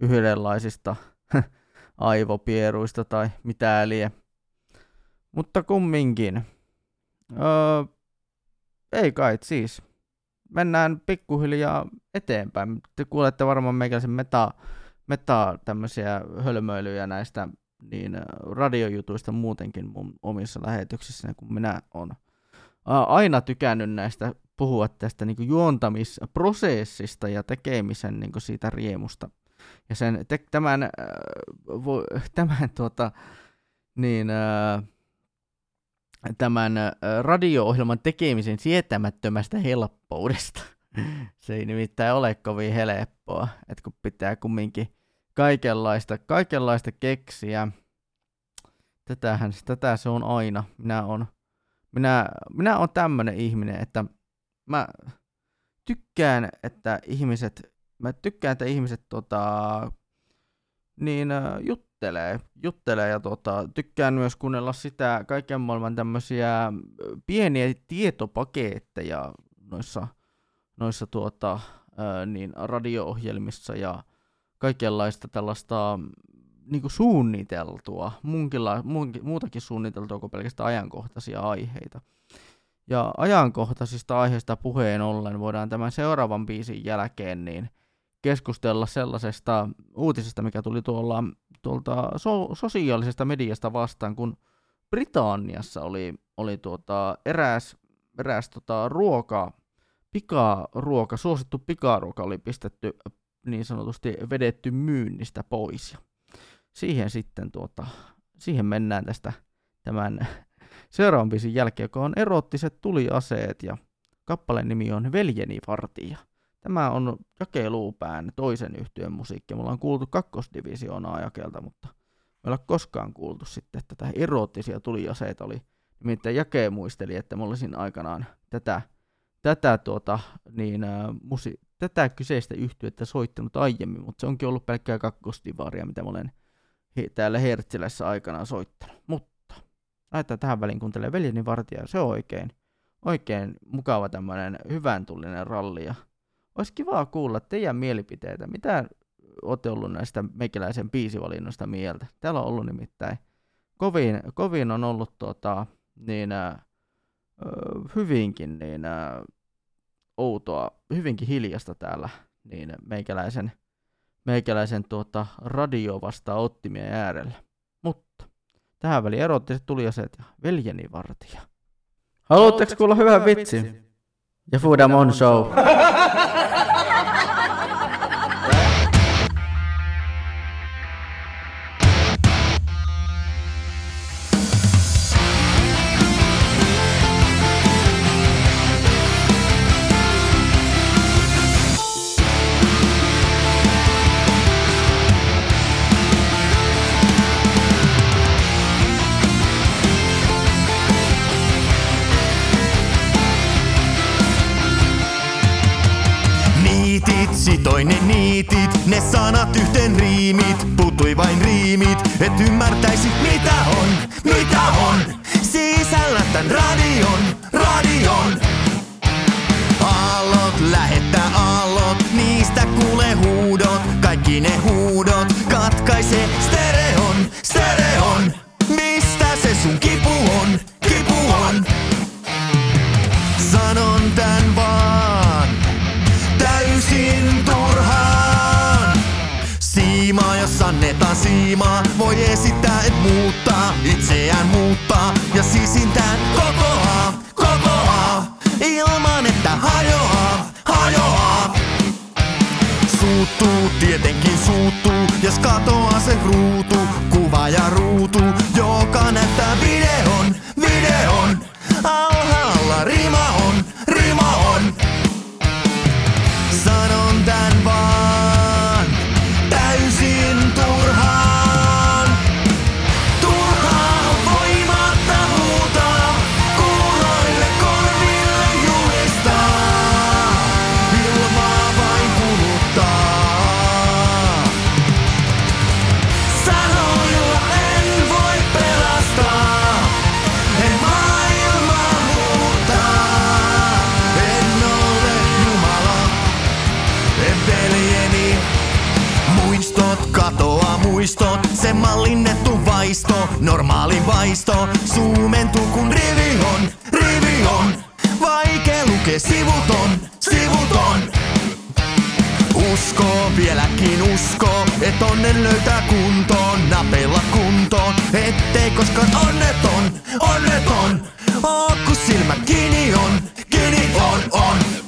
yhdenlaisista <laughs> aivopieruista tai mitä lie. Mutta kumminkin. Öö, ei kai siis. Mennään pikkuhiljaa eteenpäin. Te kuulette varmaan meikäläisen meta, meta tämmöisiä hölmöilyjä näistä niin radiojutuista muutenkin mun omissa lähetyksissä, kun minä on aina tykännyt näistä puhua tästä niin juontamisprosessista ja tekemisen niin siitä riemusta ja sen, te, tämän, äh, vo, <laughs> tämän tuota, niin, äh, tämän radio-ohjelman tekemisen sietämättömästä helppoudesta. <laughs> Se ei nimittäin ole kovin helppoa, että kun pitää kumminkin kaikenlaista, kaikenlaista keksiä. Tätähän, tätä se on aina. Minä on, minä, minä on tämmönen ihminen, että mä tykkään, että ihmiset mä tykkään, että ihmiset tota, niin äh, juttelee, juttelee ja tota, tykkään myös kuunnella sitä kaiken maailman tämmöisiä pieniä tietopaketteja noissa, noissa tuota, ää, niin radio-ohjelmissa ja kaikenlaista tällaista niin kuin suunniteltua, munkilla, munkin, muutakin suunniteltua kuin pelkästään ajankohtaisia aiheita. Ja ajankohtaisista aiheista puheen ollen voidaan tämän seuraavan biisin jälkeen niin keskustella sellaisesta uutisesta, mikä tuli tuolla, tuolta so- sosiaalisesta mediasta vastaan, kun Britanniassa oli, oli tuota eräs, eräs tota ruoka, pikaruoka, suosittu pikaruoka oli pistetty niin sanotusti vedetty myynnistä pois. Ja siihen sitten tuota, siihen mennään tästä tämän seuraavan biisin jälkeen, joka on erottiset tuliaseet ja kappaleen nimi on Veljeni vartija. Tämä on jakeluupään toisen yhtyön musiikki. Mulla on kuultu kakkosdivisioonaa jakelta, mutta me ei ole koskaan kuultu sitten, että tätä erottisia tuliaseita oli. Nimittäin Jake muisteli, että mä olisin aikanaan tätä, tätä, tuota, niin, äh, musi- tätä kyseistä yhtyettä soittanut aiemmin, mutta se onkin ollut pelkkää kakkosdivaaria, mitä mä olen he- täällä Hertzilässä aikanaan soittanut. Mutta lähdetään tähän väliin kuuntelemaan veljeni vartija, se on oikein, oikein mukava tämmöinen hyvän tullinen ralli ja olisi kiva kuulla teidän mielipiteitä. Mitä olette ollut näistä meikäläisen biisivalinnoista mieltä? Täällä on ollut nimittäin kovin, kovin on ollut tota, niin, äh, hyvinkin niin, äh, outoa, hyvinkin hiljasta täällä niin meikäläisen, meikäläisen tuota, radio vastaa ottimien äärellä. Mutta tähän väliin erottiset tuliaseet ja veljeni vartija. Haluatteko kuulla hyvän vitsin? Ja Fudamon Show. Niitit, <laughs> niitit, ne sanat yhteen riimit, puutui vain riimit, et ymmärtäisit mitä on, mitä on, sisällä tän radion, radion. Aallot lähettää aallot, niistä kuulee huudot, kaikki ne huudot, katkaise stereon, stereon. Esittää et muuttaa, itseään muuttaa ja sisintään kokoaa, kokoaa, ilman että hajoaa, hajoaa. Suuttuu, tietenkin suuttuu, jos katoaa se ruutu, vaisto, normaali vaisto, suumentuu kun rivi on, rivi on. Vaikea lukee sivuton, sivuton. Usko, vieläkin usko, et onnen löytää kuntoon, napella kuntoon, ettei koskaan onneton, onneton. Oo, kun silmä kiinni on, kiinni on, on.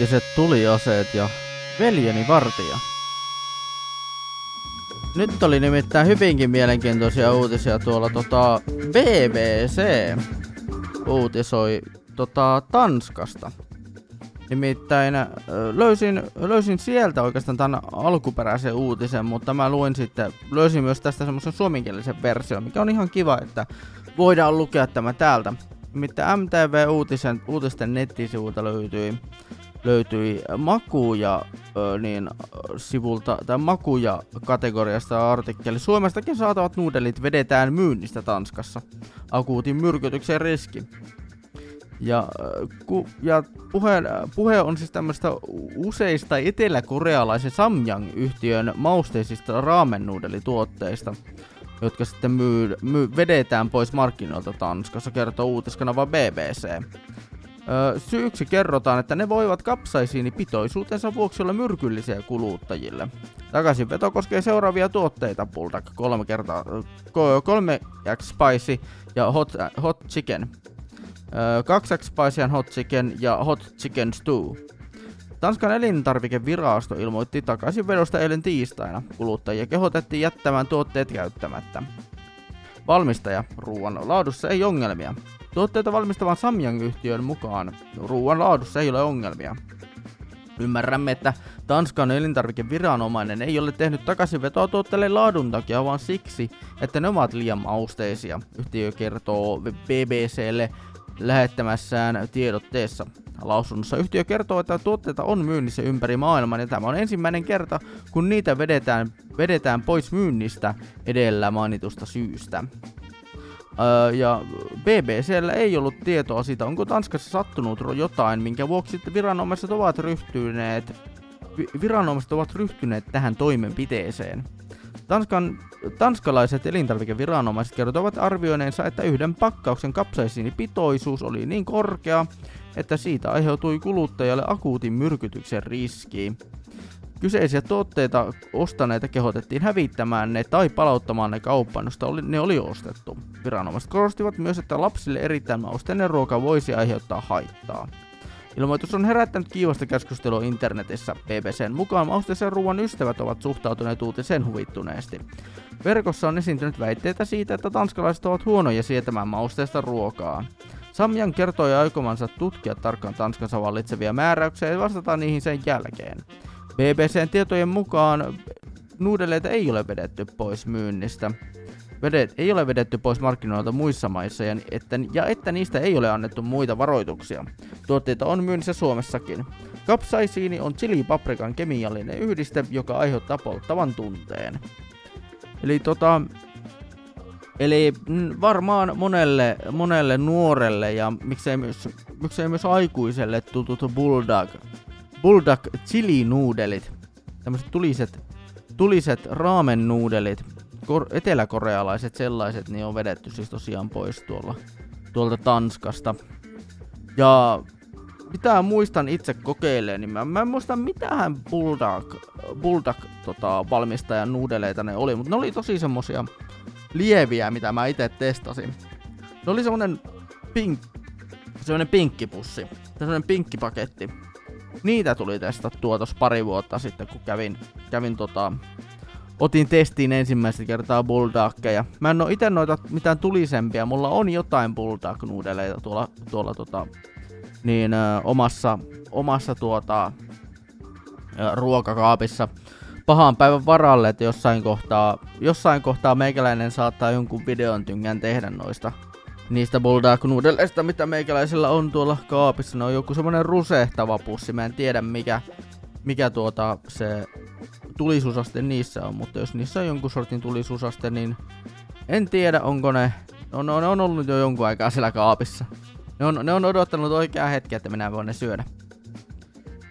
Eroottiset tuliaseet ja veljeni vartija. Nyt oli nimittäin hyvinkin mielenkiintoisia uutisia tuolla tota BBC uutisoi tota Tanskasta. Nimittäin löysin, löysin sieltä oikeastaan tämän alkuperäisen uutisen, mutta mä luin sitten, löysin myös tästä semmoisen suomenkielisen version, mikä on ihan kiva, että voidaan lukea tämä täältä. Nimittäin MTV-uutisen, uutisten nettisivuilta löytyi löytyi makuja ö, niin, sivulta, tai makuja kategoriasta artikkeli. Suomestakin saatavat nuudelit vedetään myynnistä Tanskassa. Akuutin myrkytyksen riski. Ja, ku, ja puhe, puhe on siis tämmöistä useista eteläkorealaisen Samyang-yhtiön mausteisista raamennuudelituotteista, jotka sitten myy, myy, vedetään pois markkinoilta Tanskassa, kertoo uutiskanava BBC. Syyksi kerrotaan, että ne voivat kapsaisiinipitoisuutensa vuoksi olla myrkyllisiä kuluttajille. Takaisinveto koskee seuraavia tuotteita, Bulldog 3 kertaa 3x Spicy ja Hot, hot Chicken. Ö, 2x Spicy and Hot Chicken ja Hot Chicken Stew. Tanskan elintarvikevirasto ilmoitti takaisinvedosta eilen tiistaina. Kuluttajia kehotettiin jättämään tuotteet käyttämättä. Valmistaja, ruoan laadussa ei ongelmia. Tuotteita valmistavan Samyang-yhtiön mukaan ruoan laadussa ei ole ongelmia. Ymmärrämme, että Tanskan elintarvikeviranomainen ei ole tehnyt takaisinvetoa tuotteille laadun takia, vaan siksi, että ne ovat liian mausteisia, yhtiö kertoo BBClle lähettämässään tiedotteessa. Lausunnossa yhtiö kertoo, että tuotteita on myynnissä ympäri maailman ja tämä on ensimmäinen kerta, kun niitä vedetään, vedetään pois myynnistä edellä mainitusta syystä. Öö, ja BBCllä ei ollut tietoa siitä, onko Tanskassa sattunut jotain, minkä vuoksi viranomaiset ovat ryhtyneet, vi- viranomaiset ovat ryhtyneet tähän toimenpiteeseen. Tanskan, tanskalaiset elintarvikeviranomaiset kertovat arvioineensa, että yhden pakkauksen kapsaisiinipitoisuus oli niin korkea, että siitä aiheutui kuluttajalle akuutin myrkytyksen riski. Kyseisiä tuotteita ostaneita kehotettiin hävittämään ne tai palauttamaan ne kauppaan, josta oli, ne oli ostettu. Viranomaiset korostivat myös, että lapsille erittäin mausteinen ruoka voisi aiheuttaa haittaa. Ilmoitus on herättänyt kiivasta keskustelua internetissä. BBCn mukaan mausteisen ruoan ystävät ovat suhtautuneet uutiseen huvittuneesti. Verkossa on esiintynyt väitteitä siitä, että tanskalaiset ovat huonoja sietämään mausteista ruokaa. Samyang kertoi aikomansa tutkia tarkkaan Tanskansa vallitsevia määräyksiä ja vastata niihin sen jälkeen. BBCn tietojen mukaan nuudeleita ei ole vedetty pois myynnistä. Vedet ei ole vedetty pois markkinoilta muissa maissa ja että, ja että niistä ei ole annettu muita varoituksia. Tuotteita on myynnissä Suomessakin. Kapsaisiini on chili-paprikan kemiallinen yhdiste, joka aiheuttaa polttavan tunteen. Eli tota, Eli varmaan monelle, monelle nuorelle ja miksei myös, miksei myös aikuiselle tutut Bulldog, Bulldog chili nuudelit, tämmöiset tuliset, tuliset raamen nuudelit, kor- eteläkorealaiset sellaiset, niin on vedetty siis tosiaan pois tuolla, tuolta Tanskasta. Ja mitä muistan itse kokeileen, niin mä, mä en muista mitähän Bulldog, Bulldog tota, valmistajan nuudeleita ne oli, mutta ne oli tosi semmosia lieviä, mitä mä itse testasin. Ne oli semmonen pink, semmonen pinkkipussi, semmonen pinkkipaketti. Niitä tuli testattua tuossa pari vuotta sitten, kun kävin, kävin tota, otin testiin ensimmäistä kertaa bulldogkeja. Mä en oo ite noita mitään tulisempia, mulla on jotain bulldog nuudeleita tuolla, tuolla tota, niin ö, omassa, omassa tuota, ö, ruokakaapissa pahan päivän varalle, että jossain kohtaa, jossain kohtaa meikäläinen saattaa jonkun videon tyngän tehdä noista niistä bulldog noodleista, mitä meikäläisellä on tuolla kaapissa. Ne on joku semmonen rusehtava pussi, mä en tiedä mikä, mikä tuota se tulisuusaste niissä on, mutta jos niissä on jonkun sortin tulisuusaste, niin en tiedä onko ne, no, ne on, ne on ollut jo jonkun aikaa siellä kaapissa. Ne on, ne on odottanut oikeaa hetkeä, että minä voin ne syödä.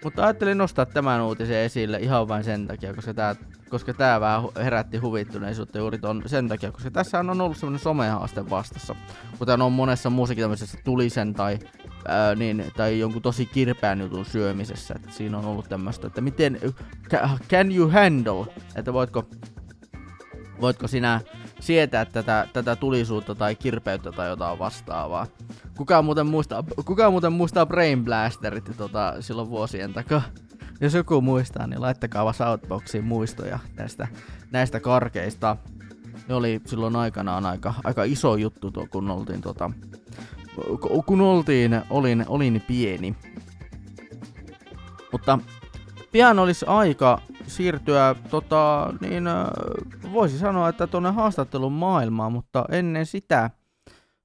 Mutta ajattelin nostaa tämän uutisen esille ihan vain sen takia, koska tää, koska tää vähän herätti huvittuneisuutta juuri ton sen takia, koska tässä on ollut semmonen somehaaste vastassa. Kuten on monessa muussakin tämmöisessä tulisen tai, ää, niin, tai jonkun tosi kirpeän jutun syömisessä. Että siinä on ollut tämmöistä, että miten, ca- can you handle, että voitko, voitko sinä sietää tätä, tätä tulisuutta tai kirpeyttä tai jotain vastaavaa. Kuka muuten muistaa, kuka muuten muistaa Brain Blasterit tota, silloin vuosien takaa? Jos joku muistaa, niin laittakaa Southboxiin muistoja näistä, näistä karkeista. Ne oli silloin aikanaan aika, aika iso juttu, tuo, kun oltiin, tota, ku- kun oltiin, olin, olin pieni. Mutta pian olisi aika siirtyä, tota, niin äh, voisi sanoa, että tuonne haastattelun maailmaan, mutta ennen sitä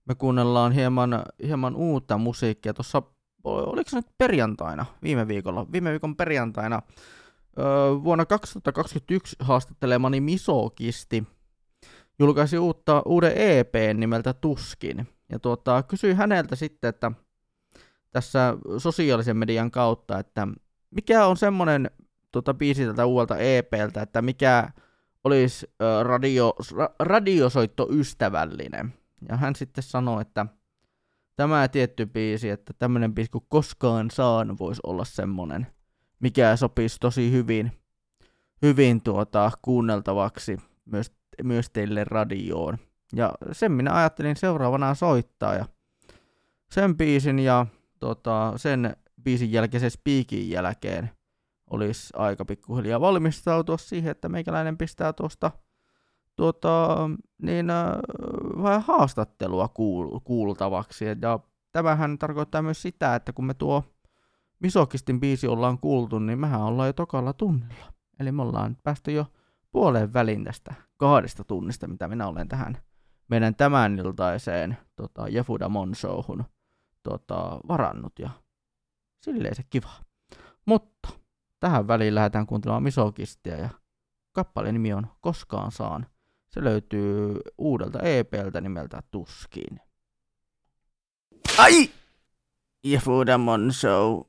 me kuunnellaan hieman, hieman uutta musiikkia. Tuossa oliko se nyt perjantaina, viime viikolla, viime viikon perjantaina, öö, vuonna 2021 haastattelemani Misokisti julkaisi uutta, uuden EP nimeltä Tuskin. Ja tuota, kysyin häneltä sitten, että tässä sosiaalisen median kautta, että mikä on semmoinen tota, biisi tältä uudelta EPltä, että mikä olisi radio, ra, radiosoittoystävällinen. Ja hän sitten sanoi, että tämä tietty biisi, että tämmöinen biisi kuin Koskaan saan voisi olla semmonen, mikä sopisi tosi hyvin, hyvin tuota, kuunneltavaksi myös, myös teille radioon. Ja sen minä ajattelin seuraavana soittaa ja sen biisin ja tota, sen biisin jälkeisen spiikin jälkeen olisi aika pikkuhiljaa valmistautua siihen, että meikäläinen pistää tuosta tuota, niin, äh, vähän haastattelua kuul- kuultavaksi. Ja tämähän tarkoittaa myös sitä, että kun me tuo Misokistin biisi ollaan kuultu, niin mehän ollaan jo tokalla tunnilla. Eli me ollaan päästy jo puoleen väliin tästä kahdesta tunnista, mitä minä olen tähän meidän tämän iltaiseen tota, Jefuda Mon showhun tota, varannut. Ja silleen se kiva. Mutta tähän väliin lähdetään kuuntelemaan Misokistia ja kappaleen nimi on Koskaan saan. Se löytyy uudelta EPltä nimeltä Tuskin. Ai! Jefuda Mon show.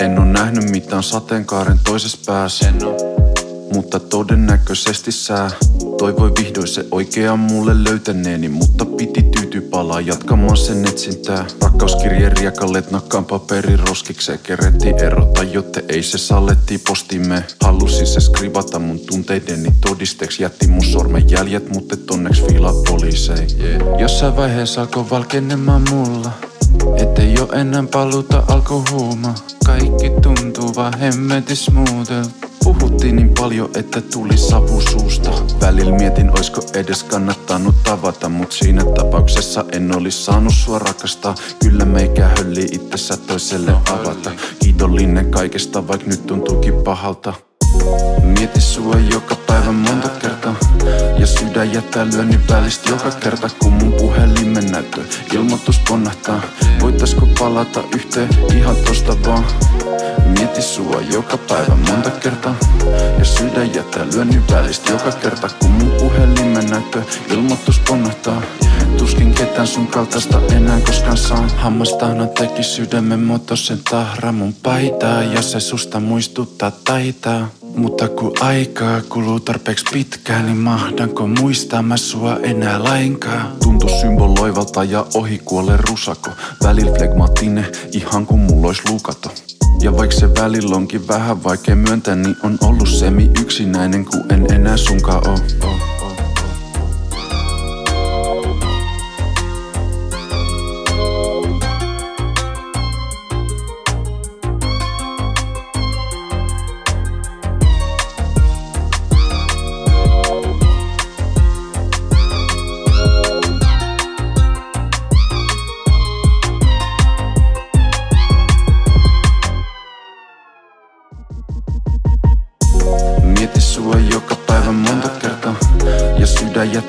En oo nähnyt mitään sateenkaaren toisessa päässä. En oo. Mutta todennäköisesti sää toivoi vihdoin se oikea mulle löytäneeni, mutta piti tyyty palaa jatkamaan sen etsintää. Rakkauskirjeen riekalleet nakkaan paperin roskikseen kerettiin erota, jotte ei se salletti postimme. Halusin se skrivata mun tunteideni todisteeksi, jätti mun sormenjäljet, mutta et onneks fiila poliisei. Yeah. Jossain vaiheessa alkoi valkenemaan mulla. Ettei oo enää paluuta alkohuuma Kaikki tuntuu vaan hemmetis muutelta Puhuttiin niin paljon, että tuli savu suusta. Välillä mietin, oisko edes kannattanut tavata Mut siinä tapauksessa en olis saanut sua rakastaa. Kyllä meikä hölli itsessä toiselle avata. Kiitollinen kaikesta, vaik nyt tuntuukin pahalta Mieti sua joka päivä monta kertaa. Ja sydän jättää lyönnin välistä joka kerta Kun mun puhelimen näyttö ilmoitus ponnahtaa. Voitaisko palata yhteen ihan tosta vaan? Mieti sua joka päivä monta kertaa. Ja sydän jättää lyönnin välistä joka kerta Kun mun puhelimen näyttö ilmoitus ponnahtaa. Tuskin ketään sun kaltaista enää koskaan saan Hammastahna teki sydämen muotoisen tahra mun paitaa. Ja se susta muistuttaa taitaa mutta kun aikaa kuluu tarpeeksi pitkään, niin mahdanko muistaa mä sua enää lainkaan? Tuntuu symboloivalta ja ohi kuolle rusako. Välillä flegmaattinen, ihan kuin mulla ois lukato. Ja vaikka se välillä onkin vähän vaikea myöntää, niin on ollut semi yksinäinen, kun en enää sunkaan oo.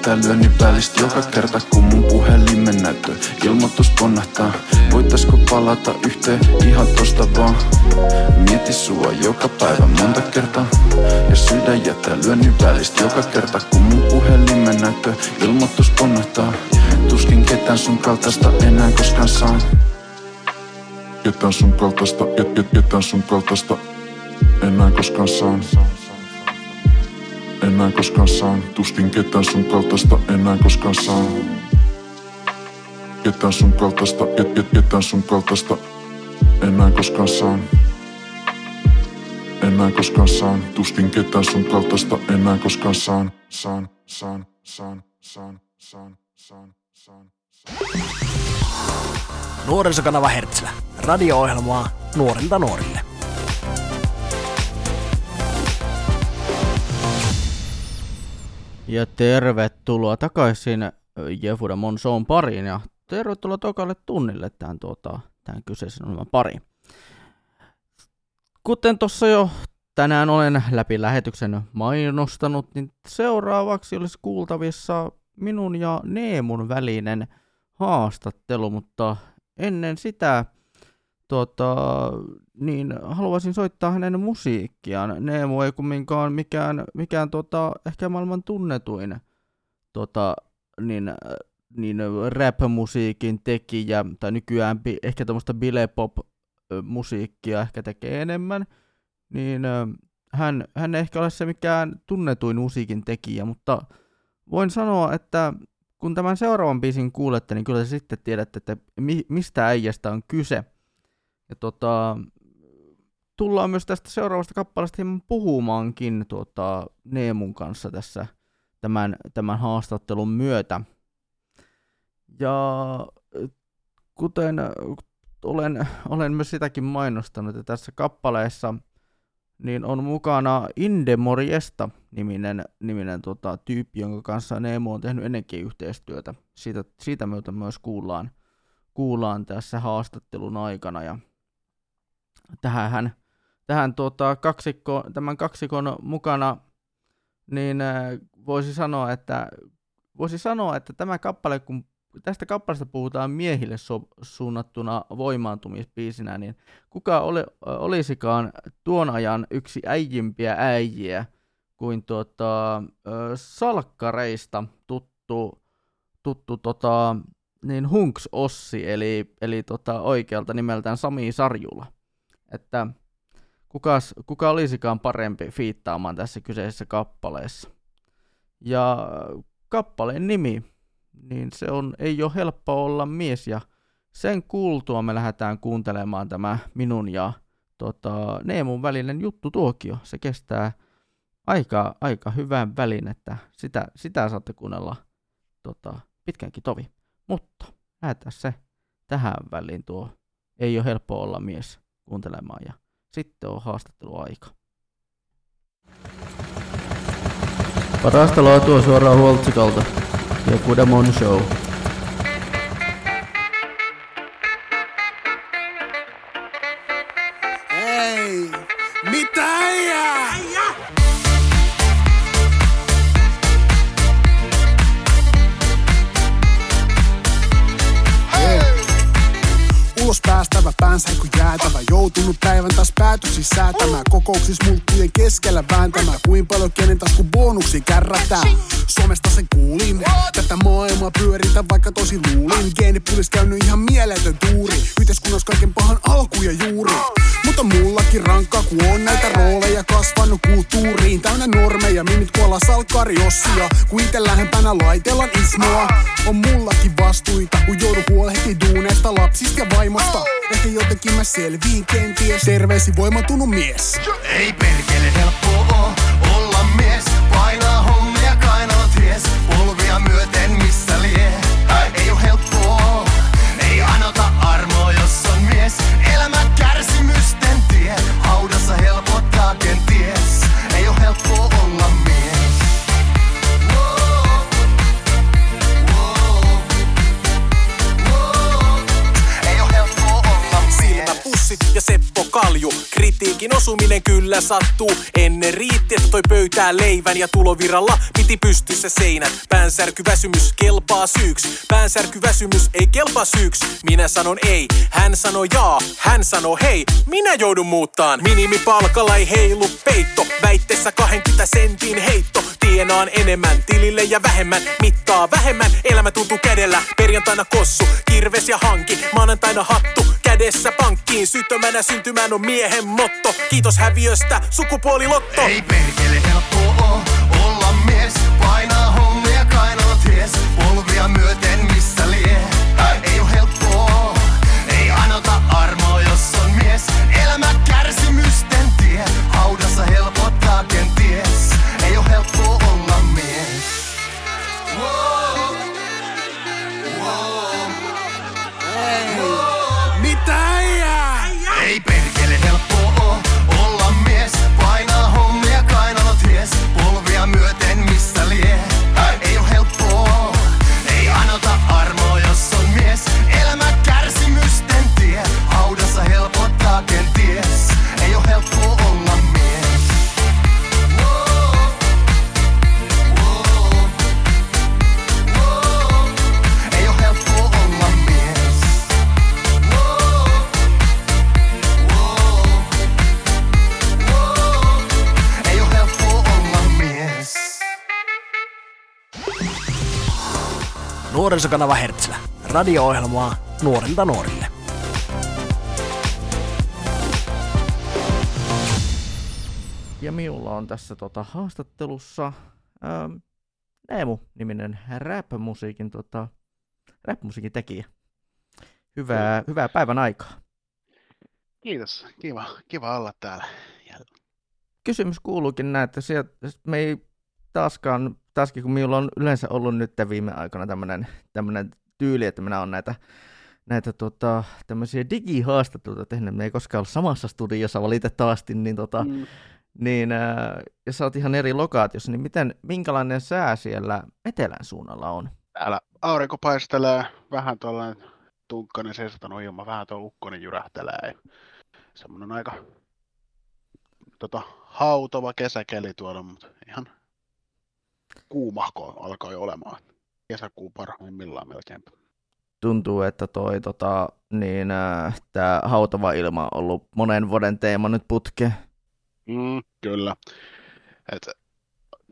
Jättää lyönnin välistä joka kerta Kun mun puhelimen näyttö ilmoitus ponnahtaa. Voitaisko palata yhteen ihan tosta vaan? Mieti sua joka päivä monta kertaa. Ja sydän jättää lyönnin välistä joka kerta Kun mun puhelimen näyttö ilmoitus ponnahtaa. Tuskin ketään sun kaltaista enää koskaan saan Ketään sun kaltaista, et, et, ketään sun kaltaista enää koskaan saan. Enää koskaan saan, tuskin ketään sun kaltaista enää koskaan saan. Ketään sun kaltaista, et, et, ketään sun kaltaista enää koskaan saan. Enää koskaan saan, tuskin ketään sun kaltaista enää koskaan saan. Saan, saan, saan, saan, saan, saan, saan. Nuorisokanava Hertzlä. Radio-ohjelmaa nuorilta nuorille. Ja tervetuloa takaisin ö, Jefuda Monsoon pariin ja tervetuloa tokalle tunnille tähän, tuota, tähän kyseisen ohjelman pariin. Kuten tuossa jo tänään olen läpi lähetyksen mainostanut, niin seuraavaksi olisi kuultavissa minun ja Neemun välinen haastattelu, mutta ennen sitä tuota, niin haluaisin soittaa hänen musiikkiaan. Neemu ei kumminkaan mikään, mikään tuota, ehkä maailman tunnetuin tuota, niin, niin rap-musiikin tekijä, tai nykyään ehkä tämmöistä bilepop-musiikkia ehkä tekee enemmän, niin hän, hän ei ehkä ole se mikään tunnetuin musiikin tekijä, mutta voin sanoa, että kun tämän seuraavan biisin kuulette, niin kyllä te sitten tiedätte, että mi, mistä äijästä on kyse. Ja tota, tullaan myös tästä seuraavasta kappaleesta hieman puhumaankin tuota, Neemun kanssa tässä tämän, tämän haastattelun myötä. Ja kuten olen, olen myös sitäkin mainostanut, että tässä kappaleessa niin on mukana Indemoriesta niminen, niminen tota, tyyppi, jonka kanssa Neemo on tehnyt ennenkin yhteistyötä. Siitä, siitä myötä myös kuullaan, kuullaan tässä haastattelun aikana. Ja tähän, tähän tuota, kaksikko, tämän kaksikon mukana niin äh, voisi sanoa, että voisi sanoa, että tämä kappale, kun tästä kappaleesta puhutaan miehille so, suunnattuna voimaantumispiisinä, niin kuka ole, olisikaan tuon ajan yksi äijimpiä äijiä kuin tuota, salkkareista tuttu, tuttu tota, niin Hunks Ossi, eli, eli tota, oikealta nimeltään Sami Sarjula. Että kukas, kuka olisikaan parempi fiittaamaan tässä kyseisessä kappaleessa. Ja kappaleen nimi, niin se on, ei ole helppo olla mies ja sen kuultua me lähdetään kuuntelemaan tämä minun ja tota, Neemun välinen juttu tuokio. Se kestää aika, aika hyvän välin, että sitä, sitä saatte kuunnella tota, pitkänkin tovi. Mutta lähdetään se tähän väliin tuo. Ei ole helppo olla mies kuuntelemaan ja sitten on haastatteluaika. Parasta laatua suoraan Huoltsikalta ja Kudamon Show. Ulos päästävä päänsä kun jäätävä. Joutunut päivän taas päätöksissä säätämään. Kokouksissa mulkkujen keskellä vääntämään. Kuin paljon kenen tasku bonuksi kärrätää Somesta sen kuulin Tätä maailmaa pyöritä vaikka tosi luulin. Geenipulis käynyt ihan mieletön tuuri. Yhteiskunnassa kaiken pahan alku ja juuri. Mutta mullakin rankkaa, kun on näitä rooleja kasvanut kulttuuriin. Täynnä normeja, minut kuolla salkariossia Kun ite lähempänä laitellaan ismoa On mullakin vastuita, kun joudun huolehtii duuneista, lapsista ja vaimosta Ehkä jotenkin mä selviin kenties. Terveisi voimatunut mies. Ei perkele helppo oo olla mies Kritiikin osuminen kyllä sattuu. Ennen riitti, että toi pöytää leivän ja tuloviralla piti pystyssä seinät. Päänsärkyväsymys kelpaa syyks. Päänsärkyväsymys ei kelpaa syyks. Minä sanon ei, hän sanoo jaa, hän sanoo hei. Minä joudun muuttaan. Minimipalkalla ei heilu peitto. Väitteessä 20 sentin heitto. Tienaan enemmän, tilille ja vähemmän. Mittaa vähemmän, elämä tuntuu kädellä. Perjantaina kossu, kirves ja hanki. Maanantaina hattu, kädessä pankkiin. Syttömänä syntymään on miehen motto. Kiitos häviöstä, sukupuolilotto. Ei perkele helppo oo olla mies Painaa hommia kainalla ties Polvia myöten missä lie Ei oo helppoa Ei anota armoa jos on mies Elämä Nuorisokanava Hertzlä. Radio-ohjelmaa nuorilta nuorille. Ja minulla on tässä tota, haastattelussa ähm, Neemu-niminen rap-musiikin, tota, rap-musiikin tekijä. Hyvää, hyvää päivän aikaa. Kiitos. Kiva, kiva olla täällä. Kysymys kuuluukin näin, että sieltä, me ei taaskaan, taaskin kun minulla on yleensä ollut nyt viime aikoina tämmöinen, tämmöinen tyyli, että minä olen näitä, näitä tota, tämmöisiä digihaastatteluita tehnyt, me ei koskaan ollut samassa studiossa valitettavasti, niin, tota, mm. niin äh, jos sä oot ihan eri lokaatiossa, niin miten, minkälainen sää siellä etelän suunnalla on? Täällä aurinko paistelee, vähän tuollainen tunkkainen seisottanut ilma, vähän tuo ukkonen jyrähtelee. Semmoinen aika tota, hautava kesäkeli tuolla, mutta ihan kuumahko alkaa jo olemaan. Kesäkuu parhaimmillaan melkein. Tuntuu, että toi tota, niin, äh, tää hautava ilma on ollut monen vuoden teema nyt putke. Mm, kyllä. Et,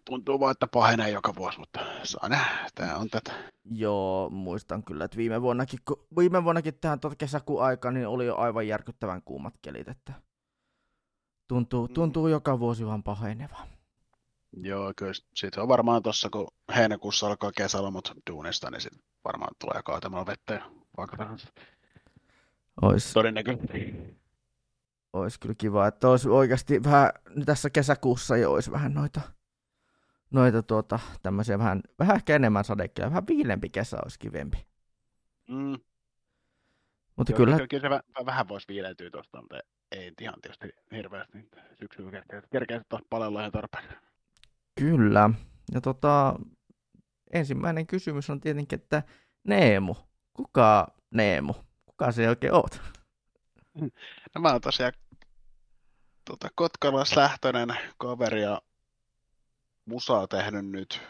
tuntuu vaan, että pahenee joka vuosi, mutta saa nähdä. Tää on tätä. Joo, muistan kyllä, että viime vuonnakin, kun, viime vuonnakin tähän tuota kesäkuun aikaan, niin oli jo aivan järkyttävän kuumat kelit, että tuntuu, tuntuu joka vuosi vaan pahenevaa. Joo, kyllä siitä on varmaan tuossa, kun heinäkuussa alkaa kesälomat duunista, niin sitten varmaan tulee kaatamaan vettä ja vaikka tahansa. Ois, Todennäköisesti. ois kyllä kiva, että olisi oikeasti vähän, nyt tässä kesäkuussa jo olisi vähän noita, noita tuota, tämmöisiä vähän, vähän ehkä enemmän sadekkeja, vähän viilempi kesä olisi kivempi. Mm. Mutta Joo, kyllä, Kyllä, se vä- vähän voisi viilentyä tuosta, mutta ei ihan tietysti hirveästi syksyllä kerkeä. Kerkeä taas palella ihan tarpeeksi. Kyllä. Ja tota, ensimmäinen kysymys on tietenkin, että Neemu, kuka Neemu? Kuka se oikein oot? No mä oon tosiaan tota, kotkalaislähtöinen kaveri ja musaa tehnyt nyt.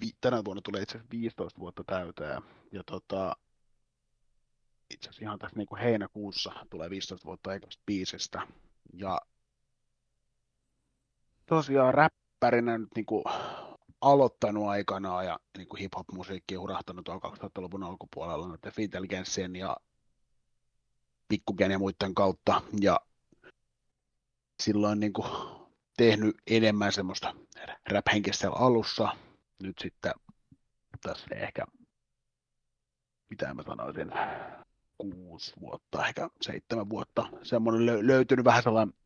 Vi- tänä vuonna tulee itse asiassa 15 vuotta täyteen. Ja tota, itse asiassa ihan tässä niin kuin heinäkuussa tulee 15 vuotta ekasta biisistä. Ja tosiaan räppärinä nyt niin kuin aloittanut aikanaan ja niin kuin hip-hop-musiikki urahtanut tuolla 2000-luvun alkupuolella noiden Fintelligenssien ja Pikkugen ja muiden kautta. Ja silloin niin kuin tehnyt enemmän semmoista siellä alussa. Nyt sitten tässä ehkä, mitä mä sanoisin, kuusi vuotta, ehkä seitsemän vuotta. Semmoinen lö- löytynyt vähän sellainen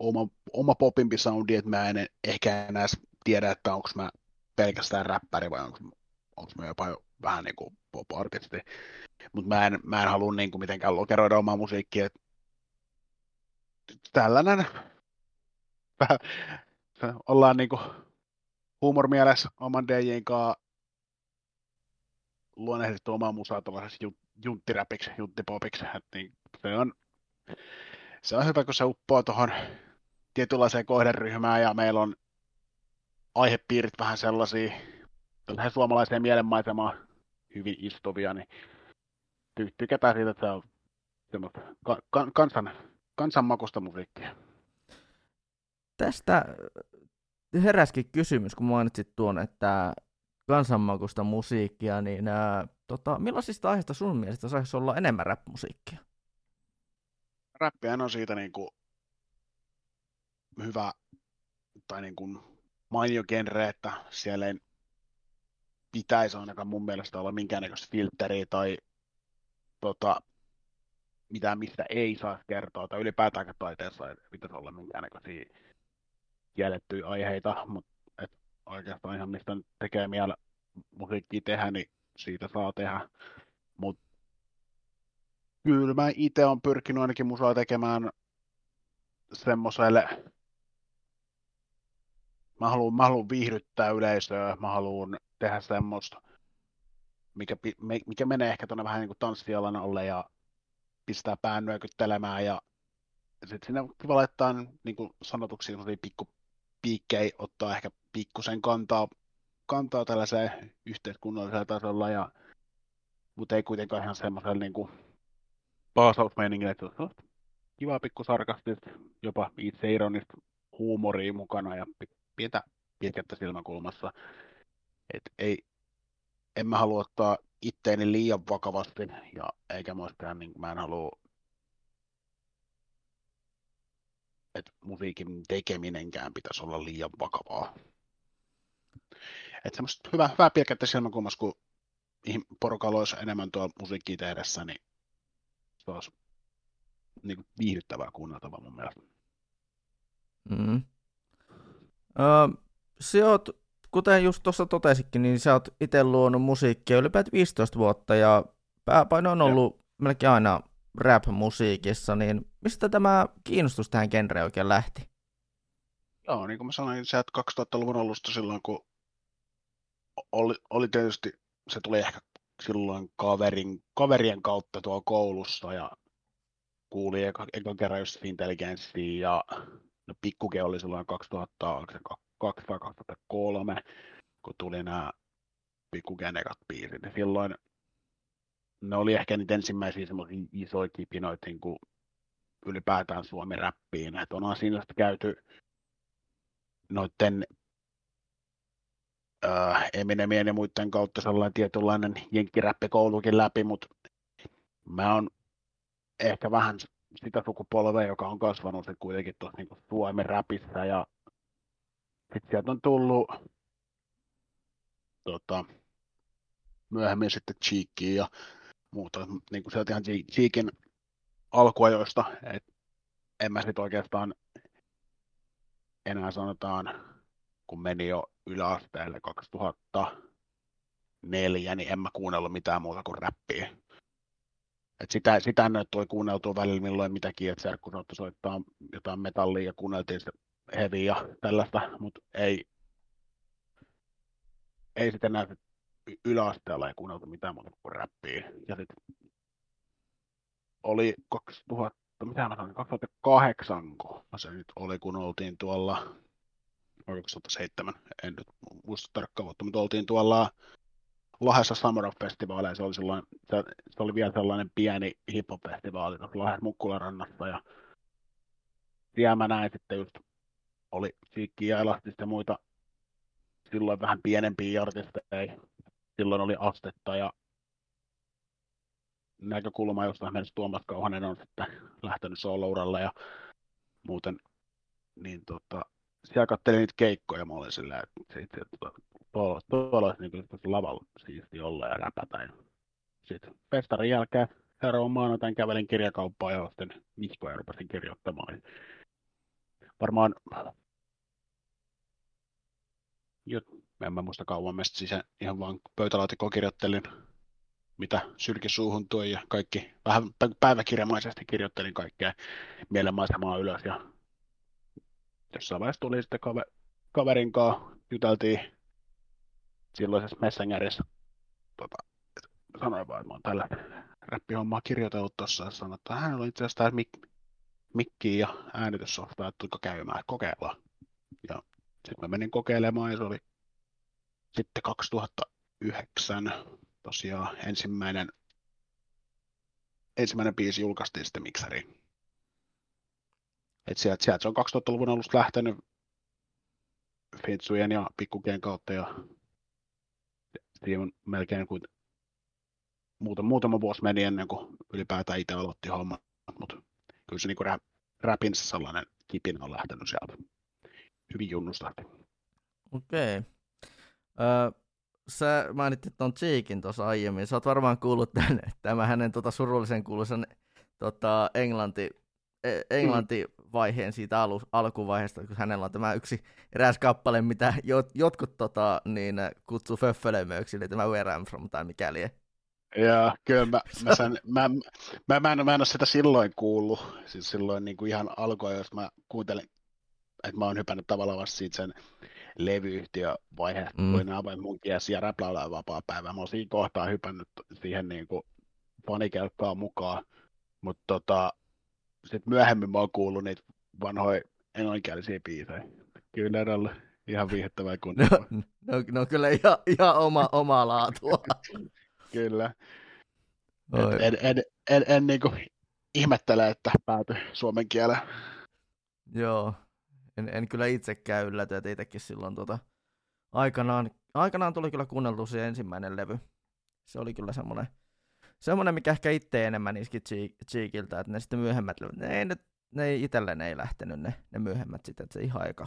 oma, oma popimpi soundi, että mä en ehkä enää tiedä, että onko mä pelkästään räppäri vai onko, mä jopa jo vähän niin kuin pop-artisti. Mutta mä en, mä en halua niin kuin mitenkään lokeroida omaa musiikkia. Tällainen <laughs> ollaan niin kuin huumormielessä oman DJin kanssa luonnehdittu omaa musaa tällaisessa jun- junttiräpiksi, junttipopiksi. Niin, se, on, se on hyvä, kun se uppoo tuohon tietynlaiseen kohderyhmään ja meillä on aihepiirit vähän sellaisia, tällaiseen suomalaiseen mielenmaisemaan hyvin istuvia, niin ty- tykätään siitä, että se on semmoista ka- ka- kansan, kansanmakusta musiikkia. Tästä heräskin kysymys, kun mainitsit tuon, että kansanmakusta musiikkia, niin ää, tota, millaisista aiheista sun mielestä saisi olla enemmän rap-musiikkia? Räppihän on siitä niin kuin hyvä tai niin kuin mainio genre, että siellä ei pitäisi ainakaan mun mielestä olla minkäännäköistä filtteriä tai tota, mitään, mistä ei saa kertoa, tai ylipäätäänkään taiteessa ei pitäisi olla minkäännäköisiä kiellettyjä aiheita, mutta et oikeastaan ihan mistä nyt tekee mieli musiikkia tehdä, niin siitä saa tehdä. Mutta kyllä mä itse on pyrkinyt ainakin musaa tekemään semmoiselle, mä haluan, mä haluan viihdyttää yleisöä, mä haluan tehdä semmoista, mikä, mikä menee ehkä tuonne vähän niin kuin tanssialan alle ja pistää pään nyökyttelemään ja sitten sinne kiva laittaa niin kuin sanotuksi semmoisia pikkupiikkejä, ottaa ehkä pikkusen kantaa, kantaa tällaiseen yhteiskunnallisella tasolla ja mutta ei kuitenkaan ihan semmoisella niin kuin paasausmeiningillä, että kiva pikku sarkastista, jopa itseironista huumoria mukana ja pi- pientä pitkettä silmäkulmassa. Et ei, en mä halua ottaa itteeni liian vakavasti, ja eikä myöskään, niin mä en halua, että musiikin tekeminenkään pitäisi olla liian vakavaa. Että semmoista hyvä, hyvää pilkettä silmäkulmassa, kun porukalla olisi enemmän tuolla musiikkia tehdessä, niin se olisi niin kuin viihdyttävää kuunneltavaa mun mielestä. Mm. Öö, sä oot, kuten just tuossa totesitkin, niin sä oot itse luonut musiikkia ylipäätään 15 vuotta ja pääpaino on ollut melkein aina rap-musiikissa, niin mistä tämä kiinnostus tähän genreen oikein lähti? Joo, niin kuin mä sanoin, sieltä 2000-luvun alusta silloin, kun oli, oli tietysti, se tuli ehkä silloin kaverin, kaverien kautta tuolla koulussa ja kuuli eka, eka kerran just Intelligenssiä ja no, pikkuke oli silloin 2002 vai 2003, kun tuli nämä pikkuken ekat biisit. Ja silloin ne oli ehkä niitä ensimmäisiä semmoisia isoja kipinoita niin kuin ylipäätään Suomi-räppiin. Että onhan siinä sitten käyty noiden äh, Eminemien ja muiden kautta sellainen tietynlainen jenkkiräppikoulukin läpi, mutta mä oon ehkä vähän sitä sukupolvea, joka on kasvanut sit kuitenkin tuossa niin Suomen räpissä ja sitten sieltä on tullut tota, myöhemmin sitten Cheekia ja muuta, niin kuin sieltä ihan Cheek- Cheekin alkuajoista, että en mä sitten oikeastaan enää sanotaan, kun meni jo yläasteelle 2004, niin en mä kuunnellut mitään muuta kuin räppiä. Et sitä, sitä nyt tuli kuunneltua välillä milloin mitäkin, että serkku saattoi soittaa jotain metallia ja kuunneltiin sitä heavy ja tällaista, mutta ei, ei sitten enää sit y- yläasteella ei kuunneltu mitään muuta kuin räppiä. Ja sitten oli 2000, mitä mä sanoin, 2008, kun se nyt oli, kun oltiin tuolla, vai 2007, en nyt muista tarkkaan vuotta, mutta oltiin tuolla Lahdessa Summer of Festivaaleja, se oli, silloin, se, se oli vielä sellainen pieni hip-hop-festivaali tuossa Lahdessa Mukkularannassa, ja siellä mä näin sitten just, oli Siikki ja Elastista ja muita silloin vähän pienempiä artisteja, silloin oli Astetta ja näkökulma, josta meidän Tuomas Kauhanen on sitten lähtenyt solouralle ja muuten, niin tota, siellä katselin niitä keikkoja, mä olin silleen, että sit, tuolla, tuolla olisi niin lavalla siisti olla ja räpätä. Ja sitten festarin jälkeen seuraavan maanantain kävelin kirjakauppaan ja ostin vihkoja ja rupesin kirjoittamaan. Varmaan, jot, en mä muista kauan, mä siis ihan vaan pöytälaatikkoon kirjoittelin mitä sylki suuhun toi ja kaikki, vähän päiväkirjamaisesti kirjoittelin kaikkea mielenmaisemaa ylös ja jossain vaiheessa tuli sitten kave, kaverin kanssa, juteltiin silloisessa Messengerissä, tota, sanoin vaan, että mä oon tällä räppihommaa kirjoitellut tuossa ja sanoin, että hän oli itse asiassa tää mik, mikki ja äänityssofta, että tuliko käymään, kokeillaan. Ja sitten mä menin kokeilemaan ja se oli sitten 2009 tosiaan ensimmäinen, ensimmäinen biisi julkaistiin sitten mikseriin. Et sieltä, sieltä se on 2000-luvun alusta lähtenyt Fitsujen ja Pikkukien kautta ja siinä on melkein kuin muutama, muutama vuosi meni ennen kuin ylipäätään itse aloitti homma, mutta kyllä se niin rap, rapin se sellainen kipinä on lähtenyt sieltä hyvin junnusta. Okei. Okay. Öö, sä mainitsit ton Cheekin tuossa aiemmin. Sä oot varmaan kuullut tämän, tämän hänen tota surullisen kuuluisen tota, englanti, e- englantivaiheen siitä alu, alkuvaiheesta, kun hänellä on tämä yksi eräs kappale, mitä jot, jotkut tota, niin, kutsuu föffelemöksi, eli tämä Where I'm From tai mikäli. Joo, kyllä mä, mä, sen, mä, mä, mä, en, mä en ole sitä silloin kuullut, siis silloin niin kuin ihan alkoi, jos mä kuuntelin, että mä oon hypännyt tavallaan vasta siitä sen levyyhtiövaihe, Mm. mm. kun nämä mun kies ja räpläillä vapaa päivä. Mä oon siinä kohtaa hypännyt siihen niin kuin fanikelkkaan mukaan, mutta tota, sitten myöhemmin mä oon kuullut niitä vanhoja englanninkielisiä biisejä. Kyllä ne on ihan viihdyttävää kun No, no, no kyllä ihan, ihan oma, omaa laatua. <laughs> Kyllä. Oi. Et en, en, en, en niin kuin ihmettele, että päätyi suomen kieleen. Joo, en, en kyllä itsekään ylläty, että itsekin silloin tota, aikanaan aikanaan tuli kyllä kuunneltu se ensimmäinen levy. Se oli kyllä semmoinen, semmoinen mikä ehkä itse enemmän iski Cheek- Cheekiltä, että ne sitten myöhemmät ne ei, ne, ne itselleen ei lähtenyt ne, ne myöhemmät sitten, että se ihan eka,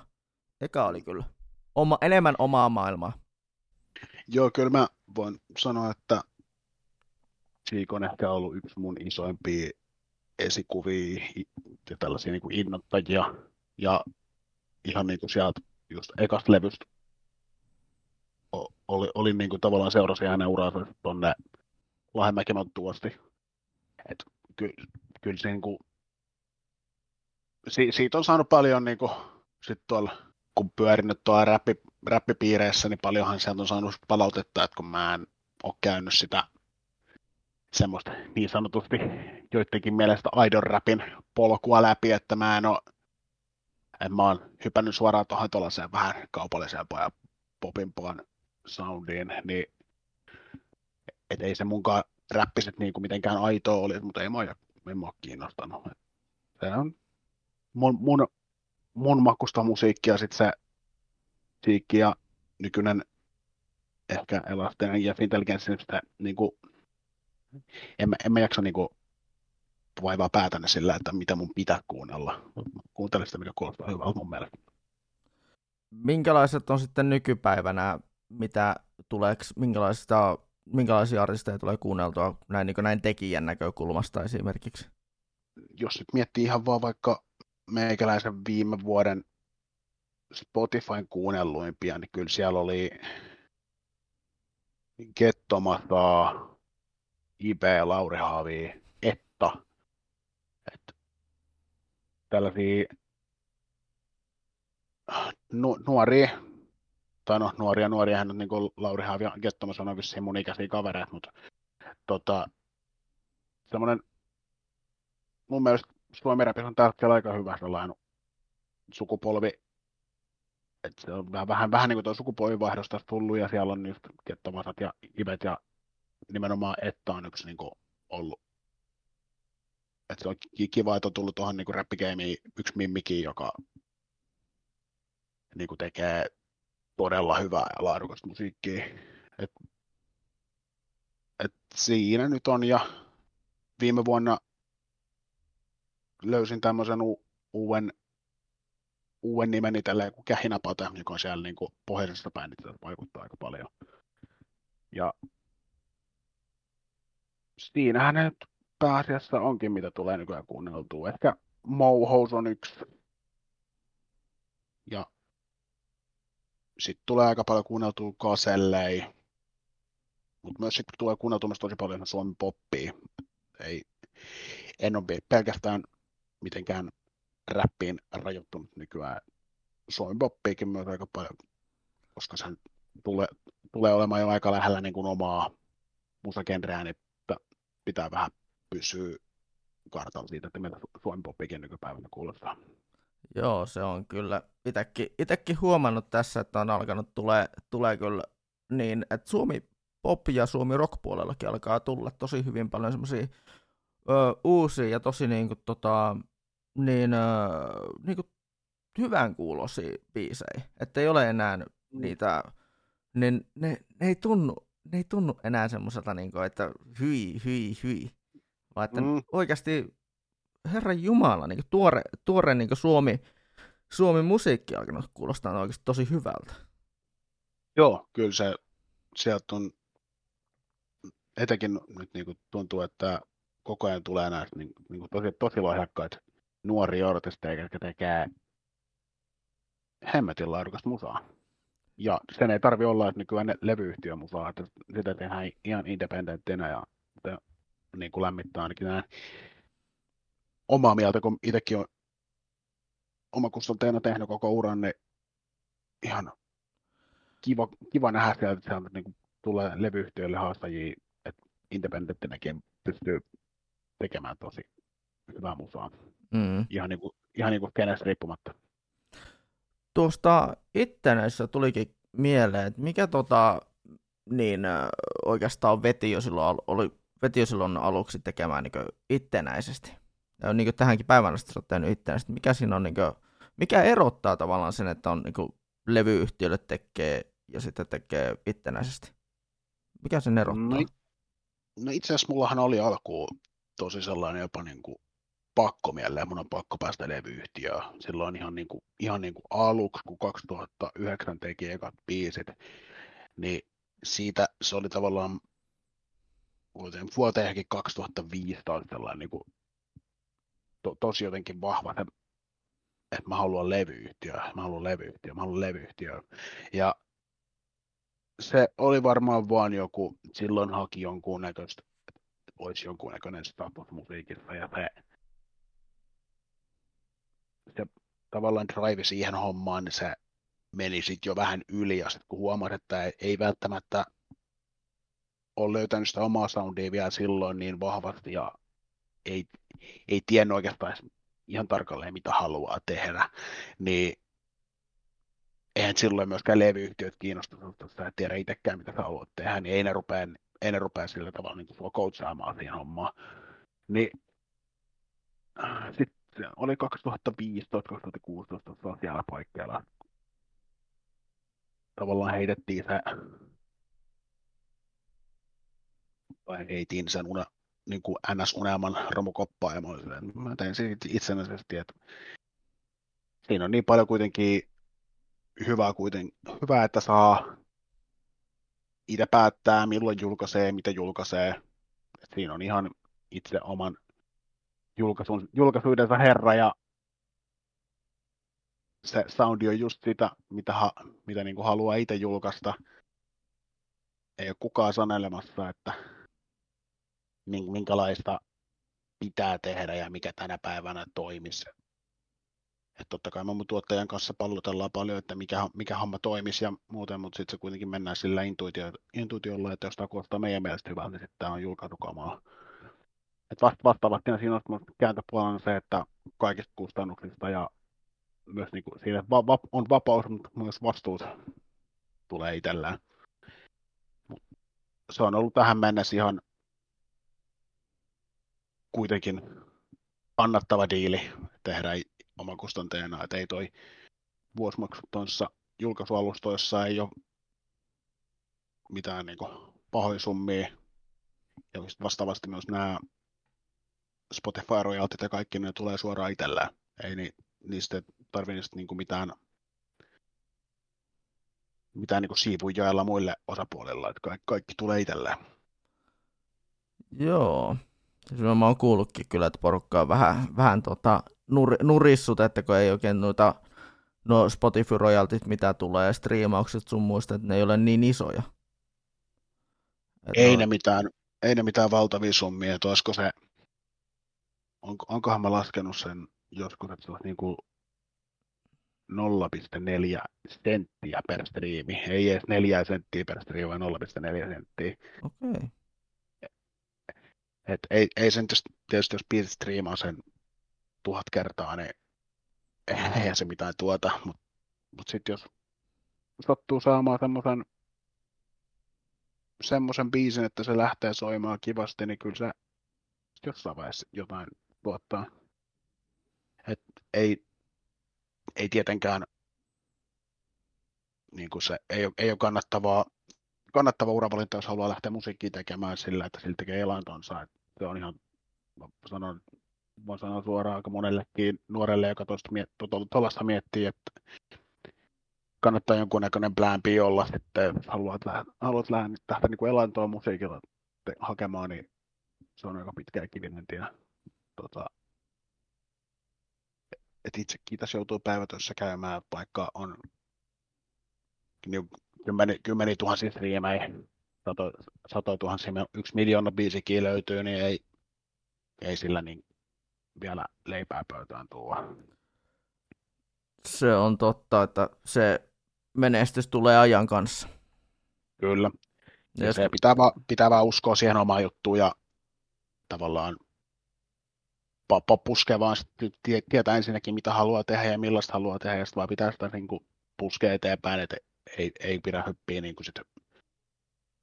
eka oli kyllä oma, enemmän omaa maailmaa. Joo, kyllä mä voin sanoa, että Cheek on ehkä ollut yksi mun isoimpia esikuvia ja tällaisia niin kuin innoittajia. Ja ihan niin kuin sieltä just ekasta levystä oli, oli niin kuin tavallaan seurasin hänen uraansa tuonne Lahdenmäkimottuun asti. Et ky, kyllä se niin kuin, si, siitä on saanut paljon niin kuin, sit tuolla, kun pyörinyt tuolla räppi, räppipiireissä, niin paljonhan sieltä on saanut palautetta, että kun mä en ole käynyt sitä semmoista niin sanotusti joidenkin mielestä aidon rapin polkua läpi, että mä en ole, että mä oon hypännyt suoraan tuohon tuollaiseen vähän kaupallisempaan ja popimpaan soundiin, niin et ei se munkaan räppiset niin kuin mitenkään aitoa oli, mutta ei mua, ei mua kiinnostanut. Se on mun, mun, mun makusta musiikkia sit se siikki ja nykyinen ehkä elastinen ja intelligenssi, sitä niin kuin, en, mä, en mä jaksa niin kuin, vaivaa päätäni sillä, että mitä mun pitää kuunnella. Kuuntele sitä, mikä kuulostaa hyvältä mun mielestä. Minkälaiset on sitten nykypäivänä, mitä tuleeks, minkälaista, minkälaisia artisteja tulee kuunneltua näin, niin näin tekijän näkökulmasta esimerkiksi? Jos nyt miettii ihan vaan vaikka meikäläisen viime vuoden Spotifyn kuunnelluimpia, niin kyllä siellä oli Kettomataa, IP, Lauri Haavi, Etta. Et tällaisia nu, nuoria, tai no nuoria, nuoria, hän on niin kuin Lauri Haavi ja Kettomas on vissiin mun ikäisiä kavereita, mutta tota, semmoinen mun mielestä Suomi Rapis on tällä aika hyvä sellainen sukupolvi, että se on vähän, vähän, vähän niin kuin tuo sukupolvivaihdos tässä tullut, ja siellä on just Kettomasat ja Ivet, ja nimenomaan Etta on yksi niin kuin ollut. Et se on ki- kiva, että on tullut tuohon niin räppikeimiin yksi mimmikin, joka niin tekee todella hyvää ja laadukasta musiikkia. Et, et siinä nyt on, ja viime vuonna löysin tämmöisen u- uuden, uuden nimen itselleen kuin Kähinäpate, joka on siellä niin kuin pohjoisessa bändissä vaikuttaa aika paljon. Ja siinähän nyt pääasiassa onkin, mitä tulee nykyään kuunneltua. Ehkä Mohous on yksi. Ja sitten tulee aika paljon kuunneltua Kasellei. Mutta myös sitten tulee kuunneltua myös tosi paljon Suomen poppia. Ei, en ole pelkästään mitenkään räppiin rajoittunut nykyään. Suomen poppiikin myös aika paljon, koska se tulee, tulee olemaan jo aika lähellä niin kuin omaa musagenreä, niin p- pitää vähän pysyä kartalla siitä, että mitä Su- Suomen poppiikin nykypäivänä kuulostaa. Joo, se on kyllä itekin huomannut tässä, että on alkanut tulee, tulee kyllä niin, että Suomi pop ja Suomi rock puolellakin alkaa tulla tosi hyvin paljon semmoisia uusia ja tosi niinku tota, niin, ö, niinku hyvän kuulosia biisejä. Että ei ole enää niitä, niin ne, ne, ei tunnu, ne ei tunnu enää semmoiselta, niinku, että hyi, hyi, hyi. Vaan että Mm. mm. oikeasti Herran Jumala, niin tuore, tuore niin Suomi, Suomi musiikki alkanut kuulostaa oikeasti tosi hyvältä. Joo, kyllä se sieltä on, etenkin nyt niin kuin tuntuu, että koko ajan tulee näistä niin, niin kuin tosi, tosi lahjakkaita nuoria artisteja, jotka tekee hemmetin laadukasta musaa. Ja sen ei tarvi olla, että nykyään ne levyyhtiön musaa, että sitä tehdään ihan independenttinä ja niin kuin lämmittää ainakin näin omaa mieltä, kun itsekin on omakustanteena tehnyt koko uran, niin ihan kiva, kiva nähdä sieltä, että sieltä niin tulee levyyhtiöille haastajia, että independenttinäkin pystyy tekemään tosi hyvää musaa. Mm. Ihan niin kuin, ihan niin kuin kenestä riippumatta. Tuosta ittenäisessä tulikin mieleen, että mikä tota, niin oikeastaan veti jo silloin, oli, veti jo silloin aluksi tekemään niin ittenäisesti. Ja niin tähänkin päivänä sitten olet tehnyt ittenäisesti. Mikä siinä on, niin kuin, mikä erottaa tavallaan sen, että on niin levyyhtiölle tekee ja sitten tekee itsenäisesti? Mikä sen erottaa? No, no itse asiassa mullahan oli alkuun tosi sellainen jopa niin kuin pakko mieleen, mun on pakko päästä levyyhtiöön. Silloin ihan, niin kuin, ihan niin kuin aluksi, kun 2009 teki ekat biisit, niin siitä se oli tavallaan vuoteen, vuoteenkin 2015 sellainen niin kuin, to, tosi jotenkin vahva, se, että mä haluan levyyhtiö, mä haluan levyyhtiö, mä haluan levyyhtiö. Ja se oli varmaan vaan joku, silloin haki jonkun näköistä, olisi jonkun näköinen status musiikissa ja se, se tavallaan drive siihen hommaan, niin se meni sitten jo vähän yli ja sitten kun huomasi, että ei, ei välttämättä ole löytänyt sitä omaa soundia vielä silloin niin vahvasti ja ei, ei tiennyt oikeastaan ihan tarkalleen mitä haluaa tehdä, niin eihän silloin myöskään levyyhtiöt kiinnostunut, jos sä et tiedä itsekään mitä sä haluat tehdä, niin ei ne rupea, ei ne rupea sillä tavalla niin sua coachaamaan siihen hommaan. Niin sitten oli 2015-2016 siellä paikkeilla. Tavallaan heitettiin se, tai heitin sen niin kuin NS-unelman romukoppaa ja mä, olin mä tein siitä itsenäisesti, että siinä on niin paljon kuitenkin hyvää, kuiten, hyvää että saa itse päättää, milloin julkaisee, mitä julkaisee. Siinä on ihan itse oman julkaisun, julkaisuidensa herra ja se soundi on just sitä, mitä, ha, mitä niin kuin haluaa itse julkaista. Ei ole kukaan sanelemassa, että minkälaista pitää tehdä ja mikä tänä päivänä toimisi. Et totta kai mun tuottajan kanssa pallotellaan paljon, että mikä, mikä homma toimisi ja muuten, mutta sitten se kuitenkin mennään sillä intuitio, intuitiolla, että jos tämä kuulostaa meidän mielestä hyvältä, niin sitten tämä on julkaisukamaa. Et vasta, vastaavasti siinä on kääntöpuolella se, että kaikista kustannuksista ja myös niin kuin, siinä va, va, on vapaus, mutta myös vastuut tulee itsellään. Mut se on ollut tähän mennessä ihan kuitenkin kannattava diili tehdä omakustanteena, että ei toi vuosimaksu tuossa julkaisualustoissa ei ole mitään niin pahoja summia. Ja vastaavasti myös nämä Spotify royaltit ja kaikki ne tulee suoraan itsellään. Ei ni, niistä tarvitse niin mitään, mitään niin siivuja jaella muille osapuolilla, että kaikki, kaikki tulee itselleen. Joo. Mä oon kuullutkin kyllä, että porukka on vähän, vähän tota, nur, nurissut, että kun ei oikein noita no Spotify royaltit, mitä tulee, striimaukset sun muista, että ne ei ole niin isoja. Että ei, on... ne mitään, ei ne mitään valtavia summia, että olisiko se, on, onkohan mä laskenut sen joskus, että se olisi niin kuin 0,4 senttiä per striimi, ei edes 4 senttiä per striimi, vaan 0,4 senttiä. Okei. Okay. Et ei, ei sen tietysti, jos biisit striimaa sen tuhat kertaa, niin eihän se mitään tuota, mutta mut sitten jos sattuu saamaan semmoisen semmoisen biisin, että se lähtee soimaan kivasti, niin kyllä se jossain vaiheessa jotain tuottaa. Et ei, ei tietenkään niin kuin se ei ei ole kannattavaa, kannattava uravalinta, jos haluaa lähteä musiikkiin tekemään sillä, että sillä tekee elantonsa. Se on ihan, sanon, voin sanoa suoraan aika monellekin nuorelle, joka tuollaista miettii, että kannattaa jonkunnäköinen plan B olla jos haluat, haluat lähteä niin elantoa musiikilla hakemaan, niin se on aika pitkä kivinen tie. Tota, että itsekin tässä joutuu päivätössä käymään, vaikka on niin kymmeni, kymmeni tuhansia striimejä, sato, sato tuhansia, yksi miljoona biisikin löytyy, niin ei, ei sillä niin vielä leipää pöytään tuoda. Se on totta, että se menestys tulee ajan kanssa. Kyllä. Ja jos... se pitää, va, pitää vaan uskoa siihen omaan juttuun ja tavallaan puskee vaan tietää ensinnäkin, mitä haluaa tehdä ja millaista haluaa tehdä, ja sitten vaan pitää sitä niin kuin puskea eteenpäin, että ei, ei pidä hyppiä niin kuin sit,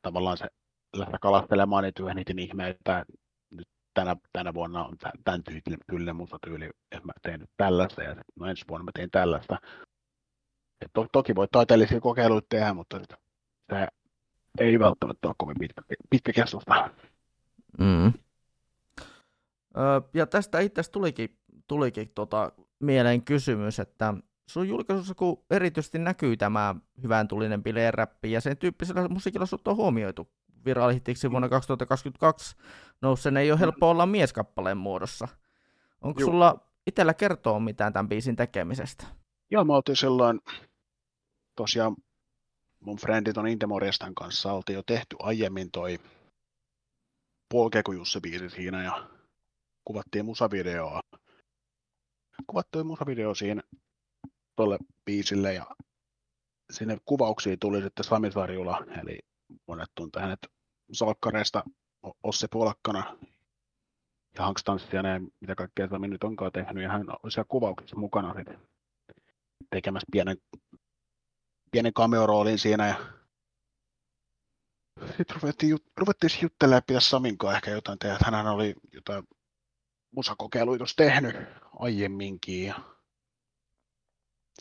tavallaan se lähteä kalastelemaan niitä yhden niiden ihmeitä, tänä, tänä vuonna on tämän tyylinen musatyyli, että mä teen nyt tällaista ja no ensi vuonna mä teen tällaista. Et to, toki voi taiteellisia kokeiluita tehdä, mutta se ei välttämättä ole kovin pitkä, pitkäkestoista. Mm. Öö, ja tästä itse asiassa tulikin, tulikin tota, mieleen kysymys, että sun julkaisussa kun erityisesti näkyy tämä hyvän tulinen bileeräppi ja sen tyyppisellä musiikilla sut on huomioitu virallisesti vuonna 2022 nousseen ei ole helppo olla mieskappaleen muodossa. Onko Juu. sulla itsellä kertoa mitään tämän biisin tekemisestä? Joo, mä oltiin silloin tosiaan mun frendit on Intemorjestan kanssa, oltiin jo tehty aiemmin toi Polkeku Jussi biisi siinä ja kuvattiin musavideoa. Kuvattiin musavideo siinä tolle biisille ja sinne kuvauksiin tuli sitten Sami Sarjula, eli monet tuntee hänet Salkkareista Ossi Puolakkana ja Hankstanssia ja mitä kaikkea Sami nyt onkaan tehnyt, ja hän oli siellä kuvauksissa mukana sitten tekemässä pienen, pienen cameo-roolin siinä ja sitten ruvettiin, ruvettiin juttelemaan pitäisi Samin kanssa ehkä jotain tehdä. Hänhän oli jotain musakokeiluja tehnyt aiemminkin ja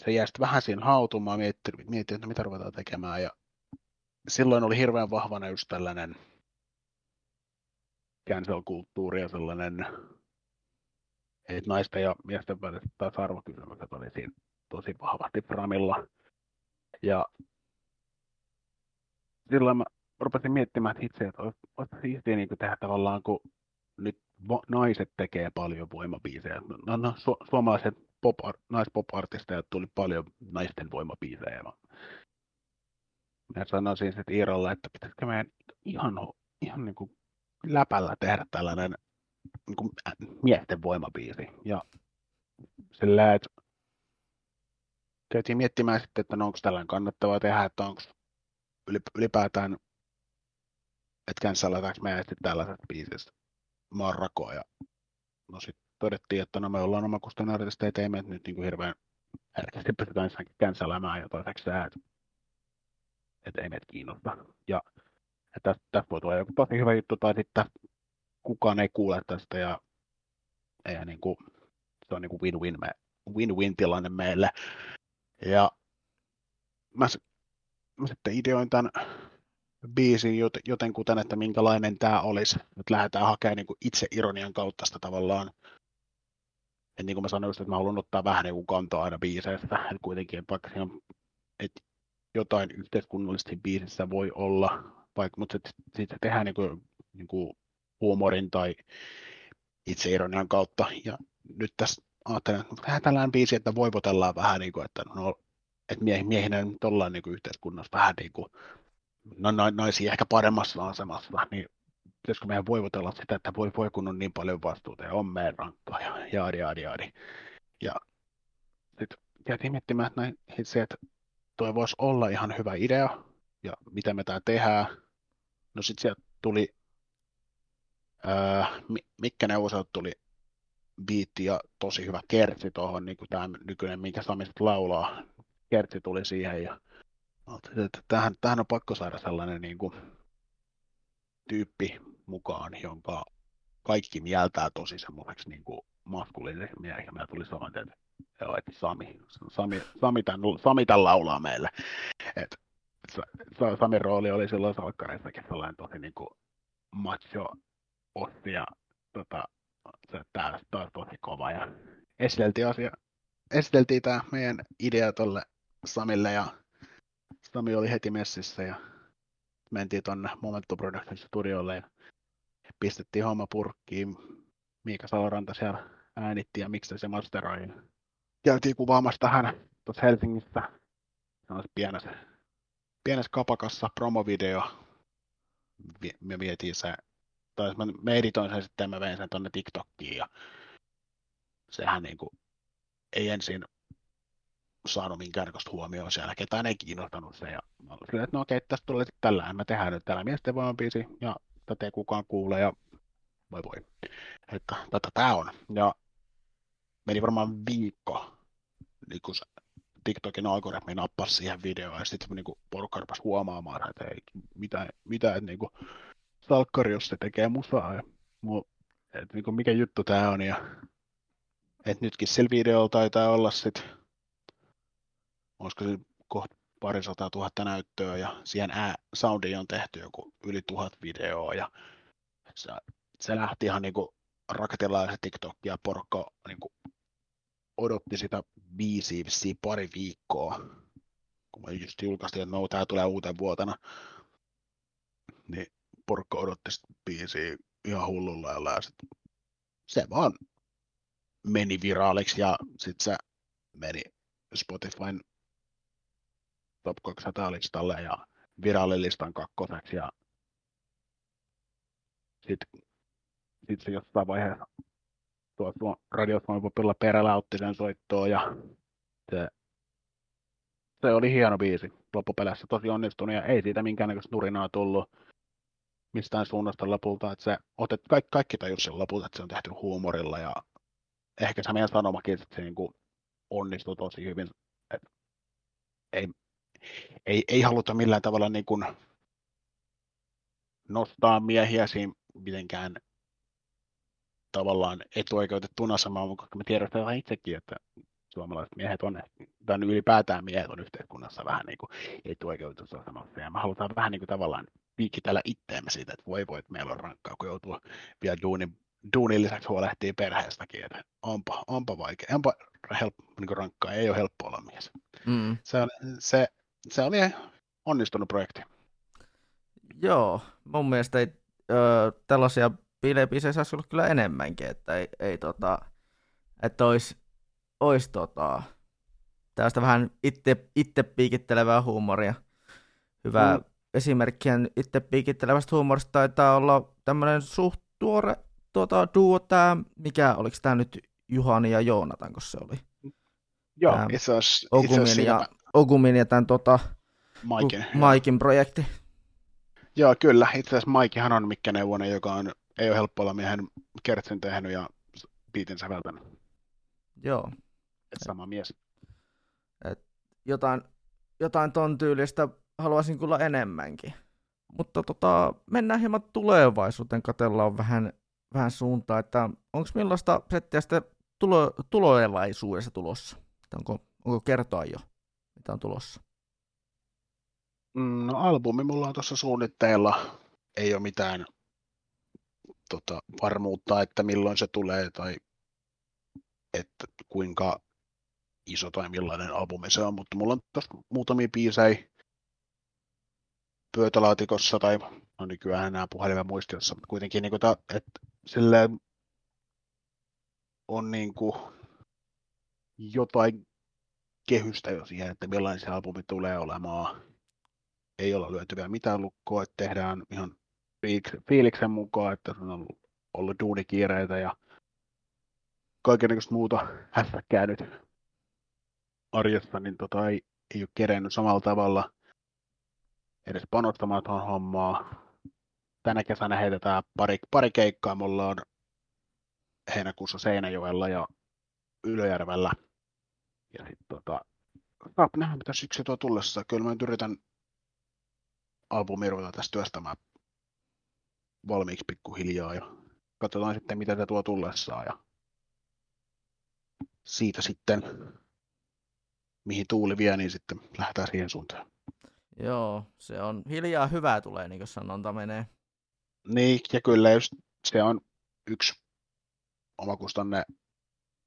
se jäi sitten vähän siinä hautumaan, mietti, mietti, että mitä ruvetaan tekemään ja silloin oli hirveän vahvana just tällainen cancel-kulttuuri ja sellainen, että naisten ja miesten väliset tasa-arvokysymykset oli siinä tosi vahvasti framilla. Ja silloin mä rupesin miettimään että itse, että olisi, siistiä niin tehdä tavallaan, kun nyt naiset tekee paljon voimabiisejä. No, no su- suomalaiset pop, naispop-artisteja tuli paljon naisten voimabiisejä. Mä, mä sanoisin sitten Iiralle, että pitäisikö meidän ihan, ihan niin kuin läpällä tehdä tällainen niin kuin miesten voimabiisi. Ja sillä, että käytiin miettimään sitten, että no onko tällainen kannattavaa tehdä, että onko ylip- ylipäätään, että cancelataanko me sitten tällaiset biisissä maan rakoa. Ja no sitten todettiin, että no me ollaan omakustanne artisteja, ei me nyt niin kuin hirveän herkästi pystytään ensinnäkin cancelaamaan ja toiseksi se, että, että ei meitä kiinnosta. Ja tästä, tästä voi tulla joku tosi hyvä juttu, tai sitten kukaan ei kuule tästä ja ei niin kuin, se on niin kuin win-win, me, win-win tilanne meille. Ja mä, mä sitten ideoin tämän biisin jot- jotenkuten, että minkälainen tämä olisi. Nyt lähdetään hakemaan niin itse ironian kautta sitä tavallaan. Et niin kuin mä sanoin just, että mä haluan ottaa vähän niin kantaa aina biiseistä. Et kuitenkin, että vaikka siinä että jotain yhteiskunnallisesti biisissä voi olla, vaikka, mutta sitten sit tehdään niin kuin, niin kuin huumorin tai itseironian kautta. Ja nyt tässä ajattelen, että tehdään tällainen biisi, että voivotellaan vähän niin kuin, että no, että mie- miehinä nyt ollaan niin kuin yhteiskunnassa vähän niin kuin, no, na- naisia ehkä paremmassa asemassa, niin pitäisikö meidän voivotella sitä, että voi, voi kun on niin paljon vastuuta ja on meidän rankkaa ja jaadi, jaadi, jaadi. Ja sitten jäätiin miettimään, että näin, se, että toi voisi olla ihan hyvä idea ja mitä me tää tehdään. No sitten sieltä tuli, ää, Mi- Mikke Neuvoselta tuli biitti ja tosi hyvä kertsi tuohon, niin kuin tämä nykyinen, minkä Sami laulaa. Kertsi tuli siihen ja että tähän, tähän on pakko saada sellainen niin kuin, tyyppi mukaan, jonka kaikki mieltää tosi semmoiseksi niin kuin maskuliiniseksi mieheksi. Meillä tuli saman että joo, että Sami, Sami, Sami, tämän, Sami tämän laulaa meille. Et, Sa- Sa- Samin rooli oli silloin salkkareissakin sellainen tosi niin kuin macho otti ja tota, se täällä taas tosi kova ja esiteltiin asia, esiteltiin tämä meidän idea tolle Samille ja Sami oli heti messissä ja mentiin tonne Momentum Productions studiolle ja pistettiin homma purkkiin. Miika Saloranta siellä äänitti ja miksi se masteroi. Käytiin kuvaamassa tähän tuossa Helsingissä pienessä, pienessä kapakassa promovideo. Vi- Me vietiin se, tai mä, mä editoin sen sitten ja mä vein sen tonne TikTokkiin ja sehän niinku ei ensin saanut minkäännäköistä huomioon siellä, ketään ei kiinnostanut se. Ja mä olin että no okei, tästä tulee sitten tällä, me tehdään nyt täällä miesten voimabiisi ja tätä ei kukaan kuule ja voi voi, että tätä tää on. Ja meni varmaan viikko, niin kun se TikTokin algoritmi nappasi siihen videoon ja sitten niin porukka rupesi huomaamaan, että ei, mitä, mitä että niin kuin, salkkari, jos se tekee musaa ja että niin kuin, mikä juttu tää on ja että nytkin sillä videolla taitaa olla sit olisiko se kohta parisataa tuhatta näyttöä ja siihen ää, soundiin on tehty joku yli tuhat videoa ja se, se lähti ihan raketilla se TikTok ja porukka niinku odotti sitä biisiä vissiin pari viikkoa, kun mä just julkaistiin, että no tää tulee uuteen vuotena, niin porukka odotti sitä biisiä ihan hullulla ja sit se vaan meni viraaliksi ja sitten se meni Spotifyn top 200 listalle ja viraalilistan kakkoseksi ja sitten sit se jossain vaiheessa tuossa Radio Popilla peräläutti sen soittoon ja se, se oli hieno biisi loppupeleissä tosi onnistunut ja ei siitä minkäännäköistä nurinaa tullut mistään suunnasta lopulta, että se otet, kaikki, kaikki tajus sen lopulta, että se on tehty huumorilla ja ehkä se meidän sanomakin, että se niin onnistui tosi hyvin. Et ei, ei, ei haluta millään tavalla niin kuin nostaa miehiä siinä mitenkään tavallaan etuoikeutettuna asemaan, koska me tiedetään itsekin, että suomalaiset miehet on, tai ylipäätään miehet on yhteiskunnassa vähän niin kuin etuoikeutetussa asemassa, ja me halutaan vähän niin kuin tavallaan piikitellä itteemme siitä, että voi voi, että meillä on rankkaa, kun joutuu vielä duunin, duunin lisäksi huolehtii perheestäkin, että onpa, onpa vaikea, onpa helppo, niin rankkaa, ei ole helppo olla mies. Mm. Se, oli- se, se oli onnistunut projekti. Joo, mun mielestä ei, ö, tällaisia bilebiisejä saisi olla kyllä enemmänkin, että ei, ei tota, että olisi ois, tota, tällaista vähän itse, itse piikittelevää huumoria. Hyvä Mm. esimerkki itse piikittelevästä huumorista taitaa olla tämmöinen suht tuore tuota, duo, tää, mikä, oliko tämä nyt Juhani ja Joonatan, kun se oli? Joo, itse asiassa, ja, Ogumin ja tämän tota, Maikin, joo. Maikin projekti. Joo, kyllä. Itse asiassa Maikihan on Mikke Neuvonen, joka on, ei ole helppo olla miehen kertsin tehnyt ja biitin säveltänyt. Joo. Et sama mies. Et jotain, jotain ton tyylistä haluaisin kuulla enemmänkin. Mutta tota, mennään hieman tulevaisuuteen, katsellaan vähän, vähän suuntaa, että onko millaista settiä sitten tulo, tulevaisuudessa tulossa? Onko, onko kertoa jo, mitä on tulossa? Mm, No albumi mulla on tuossa suunnitteilla. Ei ole mitään tota, varmuutta, että milloin se tulee tai että kuinka iso tai millainen albumi se on, mutta mulla on tuossa muutamia biisejä pöytälaatikossa tai no nykyään enää puhelimen muistiossa, mutta kuitenkin niin ta, että silleen on niin kuin jotain kehystä jo siihen, että millainen se albumi tulee olemaan. Ei olla lyöty vielä mitään lukkoa, että tehdään ihan fiilik- fiiliksen mukaan, että on ollut, ollut duunikiireitä ja kaikenlaista muuta hässäkkää nyt arjessa, niin tota ei, ei ole kerennyt samalla tavalla edes panostamaan tuohon hommaan. Tänä kesänä heitetään pari, pari keikkaa. Mulla on heinäkuussa Seinäjoella ja Ylöjärvellä. Ja sitten tota, saa nähdä mitä syksy tuo tullessa. Kyllä mä nyt yritän albumi ruveta tässä työstämään valmiiksi pikkuhiljaa ja katsotaan sitten mitä se tuo tullessaan ja siitä sitten mihin tuuli vie, niin sitten lähdetään siihen suuntaan. Joo, se on hiljaa hyvää tulee, niin kuin sanonta menee. Niin, ja kyllä just se on yksi omakustanne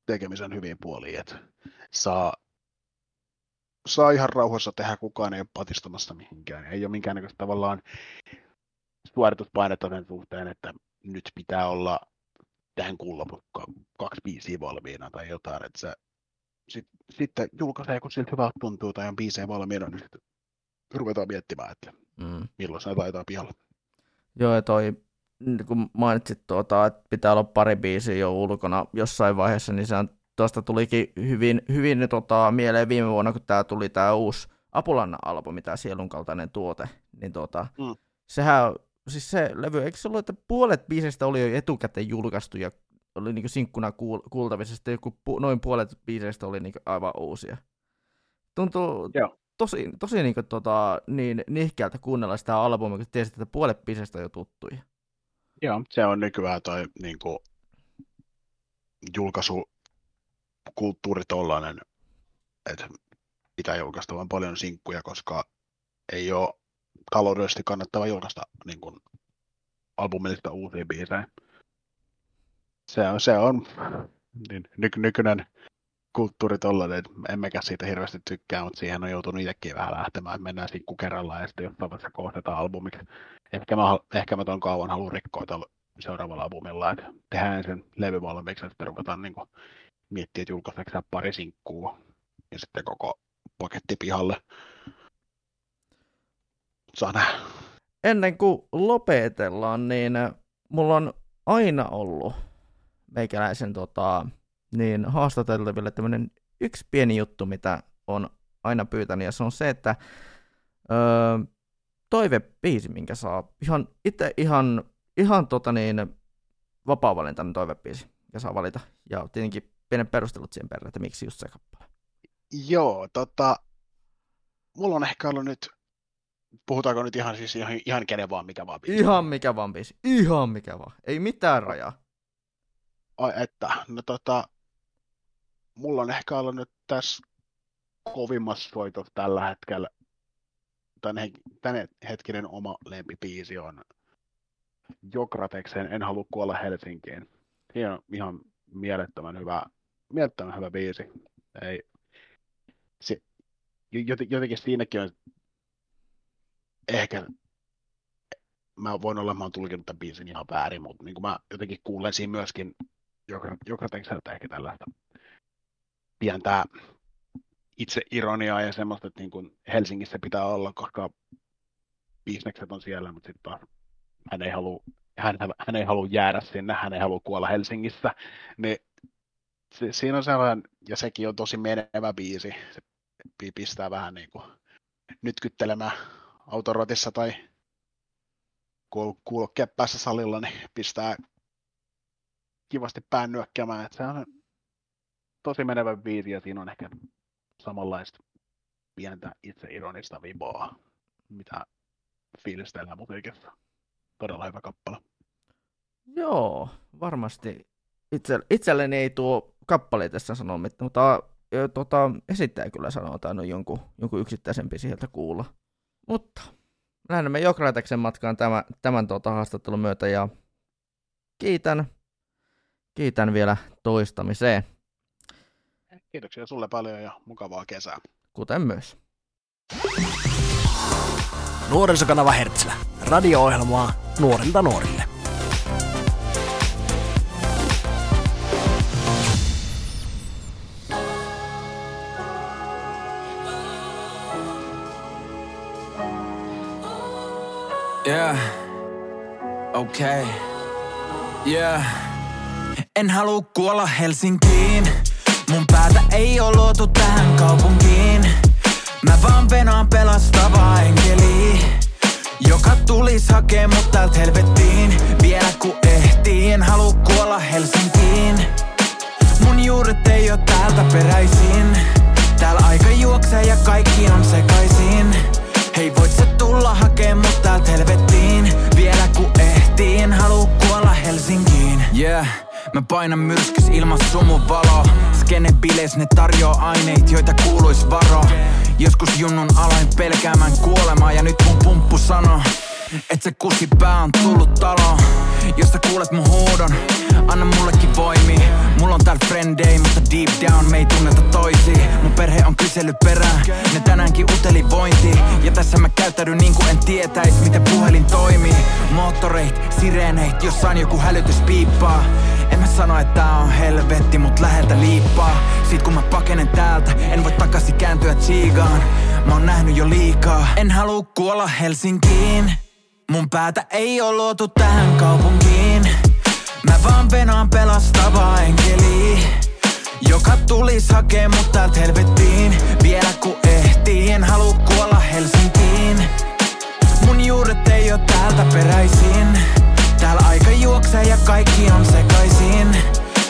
tekemisen hyvin puoliin, että saa, saa ihan rauhassa tehdä, kukaan ei ole patistamassa mihinkään. Ei ole minkäännäköistä tavallaan suorituspainetta sen suhteen, että nyt pitää olla tähän kuun lopussa kaksi biisiä valmiina tai jotain, että se sit, sitten julkaisee, kun siltä hyvältä tuntuu tai on biisejä valmiina, niin sitten ruvetaan miettimään, että Mm. milloin se taitaa pihalla. Joo, ja toi, kun mainitsit tuota, että pitää olla pari biisiä jo ulkona jossain vaiheessa, niin se on, tuosta tulikin hyvin, hyvin tota, mieleen viime vuonna, kun tämä tuli tämä uusi Apulanna-albumi, tämä Sielun kaltainen tuote, niin tota, Mm. sehän, siis se levy, eikö se ollut, että puolet biiseistä oli jo etukäteen julkaistu ja oli niinku sinkkuna kuul- kuultavissa, sitten joku pu- noin puolet biiseistä oli niinku aivan uusia. Tuntuu Joo. tosi, tosi niinku tota, niin nihkeältä kuunnella sitä albumia, kun tiesit, että puolet biiseistä on jo tuttuja. Joo, se on nykyään toi niin kuin, julkaisukulttuuri tollainen, että pitää julkaista vaan paljon sinkkuja, koska ei ole taloudellisesti kannattava julkaista niin kuin, albumillista uusia biisejä. Se on, se on niin, nyky, nykyinen kulttuuri tollainen, emmekä siitä hirveästi tykkää, mutta siihen on joutunut itsekin vähän lähtemään, että mennään sinkku kerrallaan ja sitten jostain vaiheessa kohdataan albumiksi. Ehkä mä, ehkä mä ton kauan haluan rikkoa tällä seuraavalla albumilla, että tehdään sen levy valmiiksi sitten ruvetaan niin miettiä, että julkaiseeko pari sinkkuu ja sitten koko paketti pihalle. Nähdä. Ennen kuin lopetellaan, niin mulla on aina ollut meikäläisen tota, niin haastateltaville tämmöinen yksi pieni juttu, mitä on aina pyytänyt, ja se on se, että öö, toivebiisi, minkä saa ihan itse ihan, ihan tota niin, vapaa-valintainen toivebiisi, ja saa valita. Ja tietenkin pienen perustelut siihen perään, että miksi just se kappale. Joo, tota, mulla on ehkä ollut nyt, puhutaanko nyt ihan siis ihan, ihan kenen vaan, mikä vaan biisi? Ihan mikä vaan biisi. Ihan mikä vaan. Ei mitään rajaa. Ai että, no tota, mulla on ehkä ollut nyt tässä kovimmassa soitossa tällä hetkellä, tän, he, tän hetkinen oma lempipiisi on Jokrateksen En halua kuolla Helsinkiin. Siinä on ihan mielettömän hyvä, mielettömän hyvä biisi. Ei, se, joten- jotenkin siinäkin on ehkä mä voin olla, mä oon tulkinut tämän biisin ihan väärin, mutta niin mä jotenkin kuulen siinä myöskin joka, joka tekseltä ehkä tällaista pientä itse ironiaa ja semmoista, että niin kuin Helsingissä pitää olla, koska bisnekset on siellä, mutta sitten taas hän ei halua hän, hän ei halua jäädä sinne, hän ei halua kuolla Helsingissä, niin se, siinä on sellainen, ja sekin on tosi menevä biisi, se pi- pistää vähän niin kuin nytkyttelemään autorotissa tai kuul- päässä salilla, niin pistää kivasti pään nyökkäämään, että se on tosi menevä biisi ja siinä on ehkä samanlaista pientä itseironista vibaa, mitä fiilistellään musiikissa. Todella hyvä kappale. Joo, varmasti. Itse, itselleni ei tuo kappale tässä sanoa mitään, mutta ö, tota, esittäjä kyllä sanoo, on jonkun, jonkun yksittäisempi sieltä kuulla. Mutta lähdemme Jokrateksen matkaan tämän, tämän tuota haastattelun myötä ja kiitän, kiitän vielä toistamiseen, Kiitoksia sulle paljon ja mukavaa kesää. kuten myös. Nuorisokanava Hertzlä. Radio-ohjelmaa nuorilta nuorille. Yeah. Okay. Yeah. En halua kuolla Helsinkiin. Mun päätä ei oo luotu tähän kaupunkiin. Mä vaan venaan pelastavaa enkeliä. Joka tulis hakee mut täältä helvettiin. Vielä ku ehtii, en halua kuolla Helsinkiin. Mun juuret ei oo täältä peräisin. Täällä aika juoksee ja kaikki on sekaisin. Hei voit sä tulla hakee mut täältä helvettiin. Vielä ku ehtii, en halua kuolla Helsinkiin. Yeah. Mä painan myrskys ilman sumun valo Skene bileis ne tarjoaa aineit, joita kuuluis varo Joskus junnun aloin pelkäämään kuolemaa ja nyt mun pumppu sano Et se kusipää on tullut talo Jos sä kuulet mun huudon, anna mullekin voimi Mulla on täällä frendei, mutta deep down me ei tunneta toisia. Mun perhe on kysely perään, ne tänäänkin uteli vointi. Ja tässä mä käyttäydyn niin kuin en tietäis, miten puhelin toimii. Moottoreit, sireeneit, jossain joku hälytys piippaa mä sano, että tää on helvetti, mut läheltä liippaa. Sit kun mä pakenen täältä, en voi takaisin kääntyä Chigaan. Mä oon nähnyt jo liikaa. En halua kuolla Helsinkiin. Mun päätä ei oo luotu tähän kaupunkiin. Mä vaan venaan pelastavaa enkeliä Joka tulis hakee mut täältä helvettiin. Vielä ku ehtii, en halua kuolla Helsinkiin. Mun juuret ei oo täältä peräisin Täällä aika juoksee ja kaikki on sekaisin.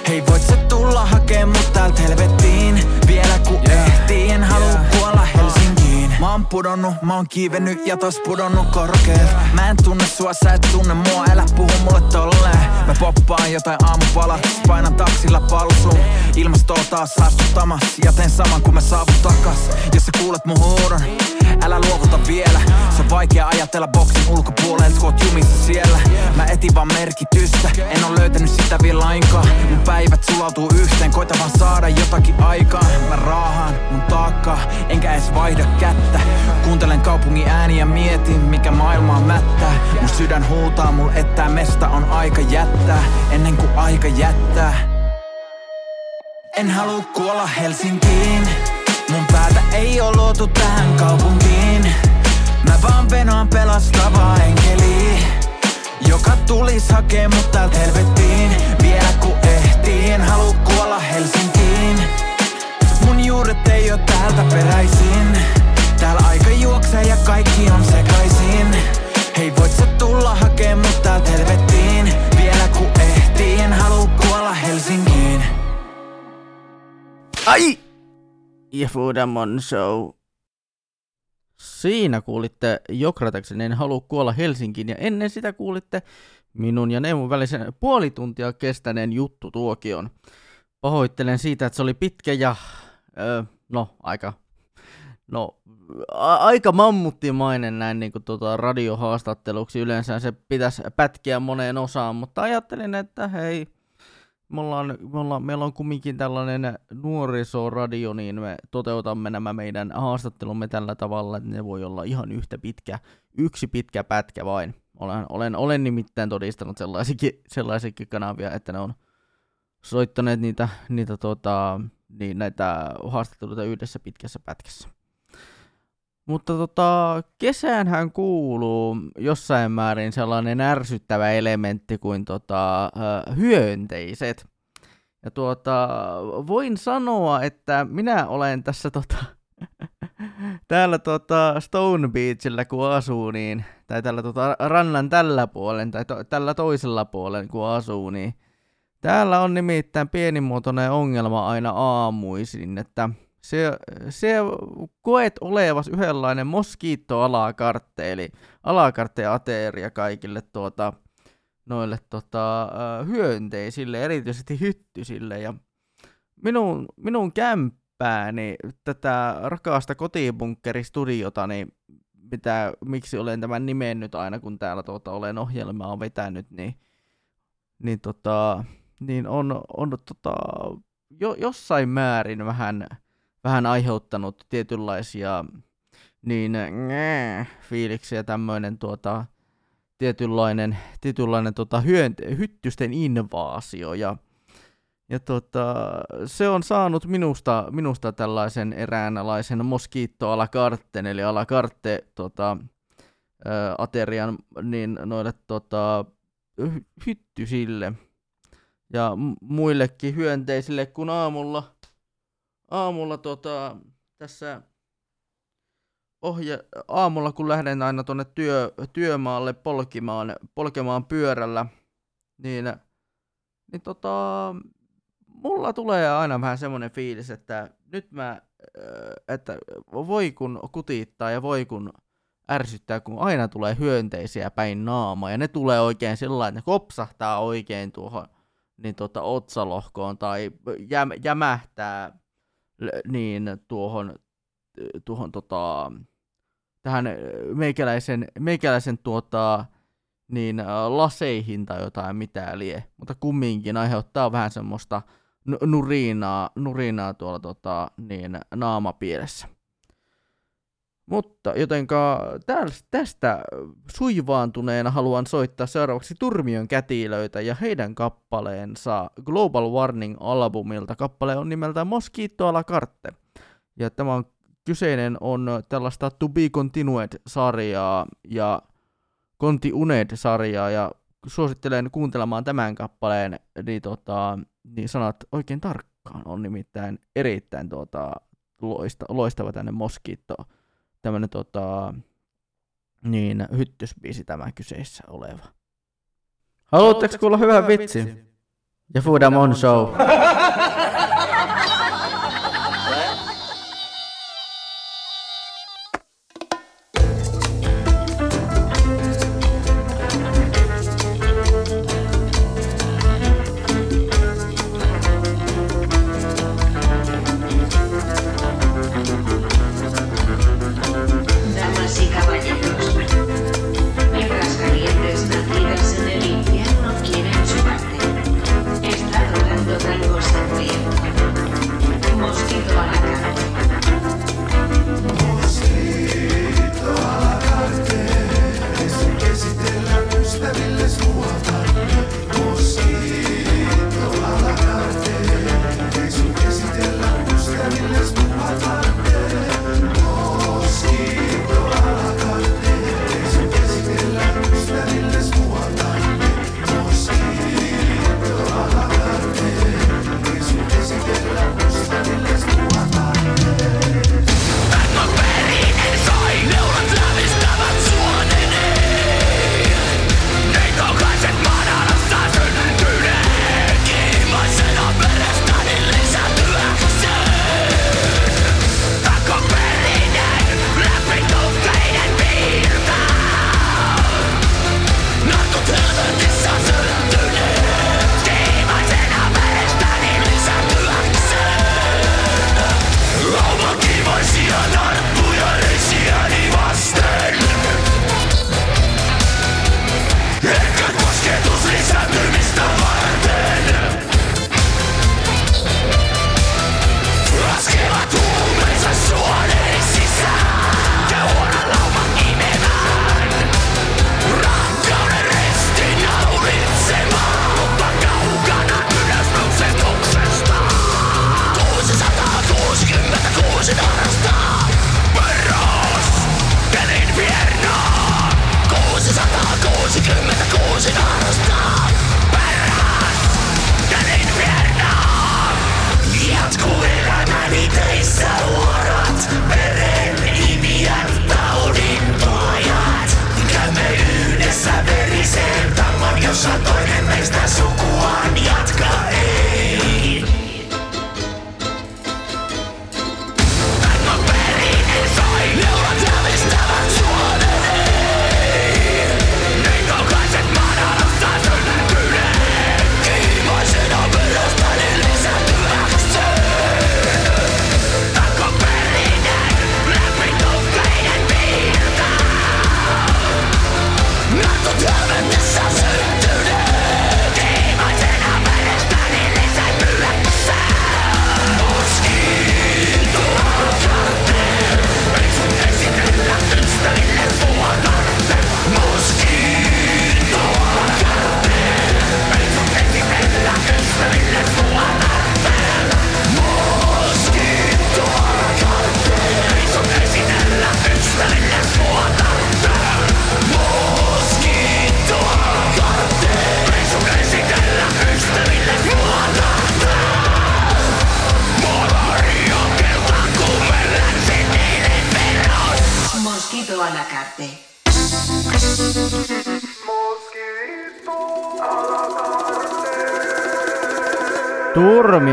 Hei voit sä tulla hakee mut täältä helvettiin? Vielä ku yeah. ehtii, en halua yeah. kuolla Helsinkiin. Mä oon pudonnut, mä oon kiivennyt ja tos pudonnut korkeet. Mä en tunne sua, sä et tunne mua, älä puhu mulle tolleen. Mä poppaan jotain aamupala, painan taksilla palsuun Ilmasto taas saastuttamas, ja teen saman kun mä saavun takas. Jos sä kuulet mun huudon, älä luovuta vielä. Se on vaikea ajatella boksin ulkopuolelta, kun oot jumissa siellä. Mä etin vaan merkitystä, en oo löytänyt sitä vielä lainkaan. Mun päivät sulautuu yhteen, koita vaan saada jotakin aikaa Mä raahaan mun taakkaa, enkä edes vaihda kättä. Kuuntelen kaupungin ääniä ja mietin, mikä maailmaa mättää. Mun sydän huutaa mulle, että mesta on aika jättää. Ennen kuin aika jättää. En halua kuolla Helsinkiin päätä ei oo luotu tähän kaupunkiin. Mä vaan venoan pelastavaa enkeliä Joka tulis hakee mut täältä helvettiin. Vielä ku ehtii En halua kuolla Helsinkiin. Mun juuret ei oo täältä peräisin. Täällä aika juoksee ja kaikki on sekaisin. Hei voit sä tulla hakee mut täältä helvettiin? Vielä ku ehtii En halua kuolla Helsinkiin. Ai! Ja Foodamon Show. Siinä kuulitte Jokrateksen En halua kuolla Helsinkiin ja ennen sitä kuulitte minun ja Neuvon välisen puoli tuntia kestäneen juttu tuokion. Pahoittelen siitä, että se oli pitkä ja öö, no aika no a- aika mammuttimainen näin niin kuin tuota radiohaastatteluksi. Yleensä se pitäisi pätkiä moneen osaan, mutta ajattelin, että hei, me ollaan, me ollaan, meillä on kumminkin tällainen nuorisoradio, niin me toteutamme nämä meidän haastattelumme tällä tavalla, että ne voi olla ihan yhtä pitkä, yksi pitkä pätkä vain. Olen, olen, olen nimittäin todistanut sellaisikin, sellaisikin kanavia, että ne on soittaneet niitä, niitä tota, niin näitä haastatteluita yhdessä pitkässä pätkässä. Mutta tota, kesäänhän kuuluu jossain määrin sellainen ärsyttävä elementti kuin tota, hyönteiset. Ja tuota, voin sanoa, että minä olen tässä tota, <laughs> täällä tota Stone Beachillä kun asuu, niin, tai tällä tota rannan tällä puolen, tai to, tällä toisella puolen kun asuu, niin täällä on nimittäin pienimuotoinen ongelma aina aamuisin, että se, se koet olevas yhdenlainen moskiitto alakartte, eli alakartte ateria kaikille tuota, noille tota, hyönteisille, erityisesti hyttysille. Ja minun, minun kämppääni, tätä rakasta kotibunkeristudiota, niin mitä, miksi olen tämän nimennyt aina, kun täällä tuota, olen ohjelmaa vetänyt, niin, niin, tota, niin on, on tota, jo, jossain määrin vähän vähän aiheuttanut tietynlaisia niin nää, fiiliksiä tämmöinen tuota, tietynlainen, tietynlainen tota, hyönte, hyttysten invaasio. Ja, ja tota, se on saanut minusta, minusta tällaisen eräänlaisen moskiitto alakartten, eli alakarte tota, aterian niin noille tota, hyttysille. Ja muillekin hyönteisille, kun aamulla aamulla tota, tässä ohje, aamulla kun lähden aina tuonne työ, työmaalle polkimaan, polkemaan pyörällä, niin, niin tota, mulla tulee aina vähän semmoinen fiilis, että nyt mä, että voi kun kutittaa ja voi kun ärsyttää, kun aina tulee hyönteisiä päin naamaa, ja ne tulee oikein sillä että ne kopsahtaa oikein tuohon niin tota, otsalohkoon tai jäm, jämähtää niin tuohon, tuohon tota, tähän meikäläisen, meikäläisen tuota, niin laseihin tai jotain mitä lie, mutta kumminkin aiheuttaa vähän semmoista nurinaa, nurinaa tuolla tota, niin, naamapielessä. Mutta jotenka tästä suivaantuneena haluan soittaa seuraavaksi Turmion kätilöitä ja heidän kappaleensa Global Warning-albumilta. Kappale on nimeltään Mosquito la carte. Ja tämä on, kyseinen on tällaista To Be Continued-sarjaa ja Conti Uned-sarjaa ja suosittelen kuuntelemaan tämän kappaleen, niin, tota, niin sanat oikein tarkkaan on nimittäin erittäin tuota, loista, loistava tänne Mosquito tämmönen tota, niin hyttysbiisi tämä kyseessä oleva. Haluatteko kuulla hyvän vitsin? Ja Foodam on show. <laughs>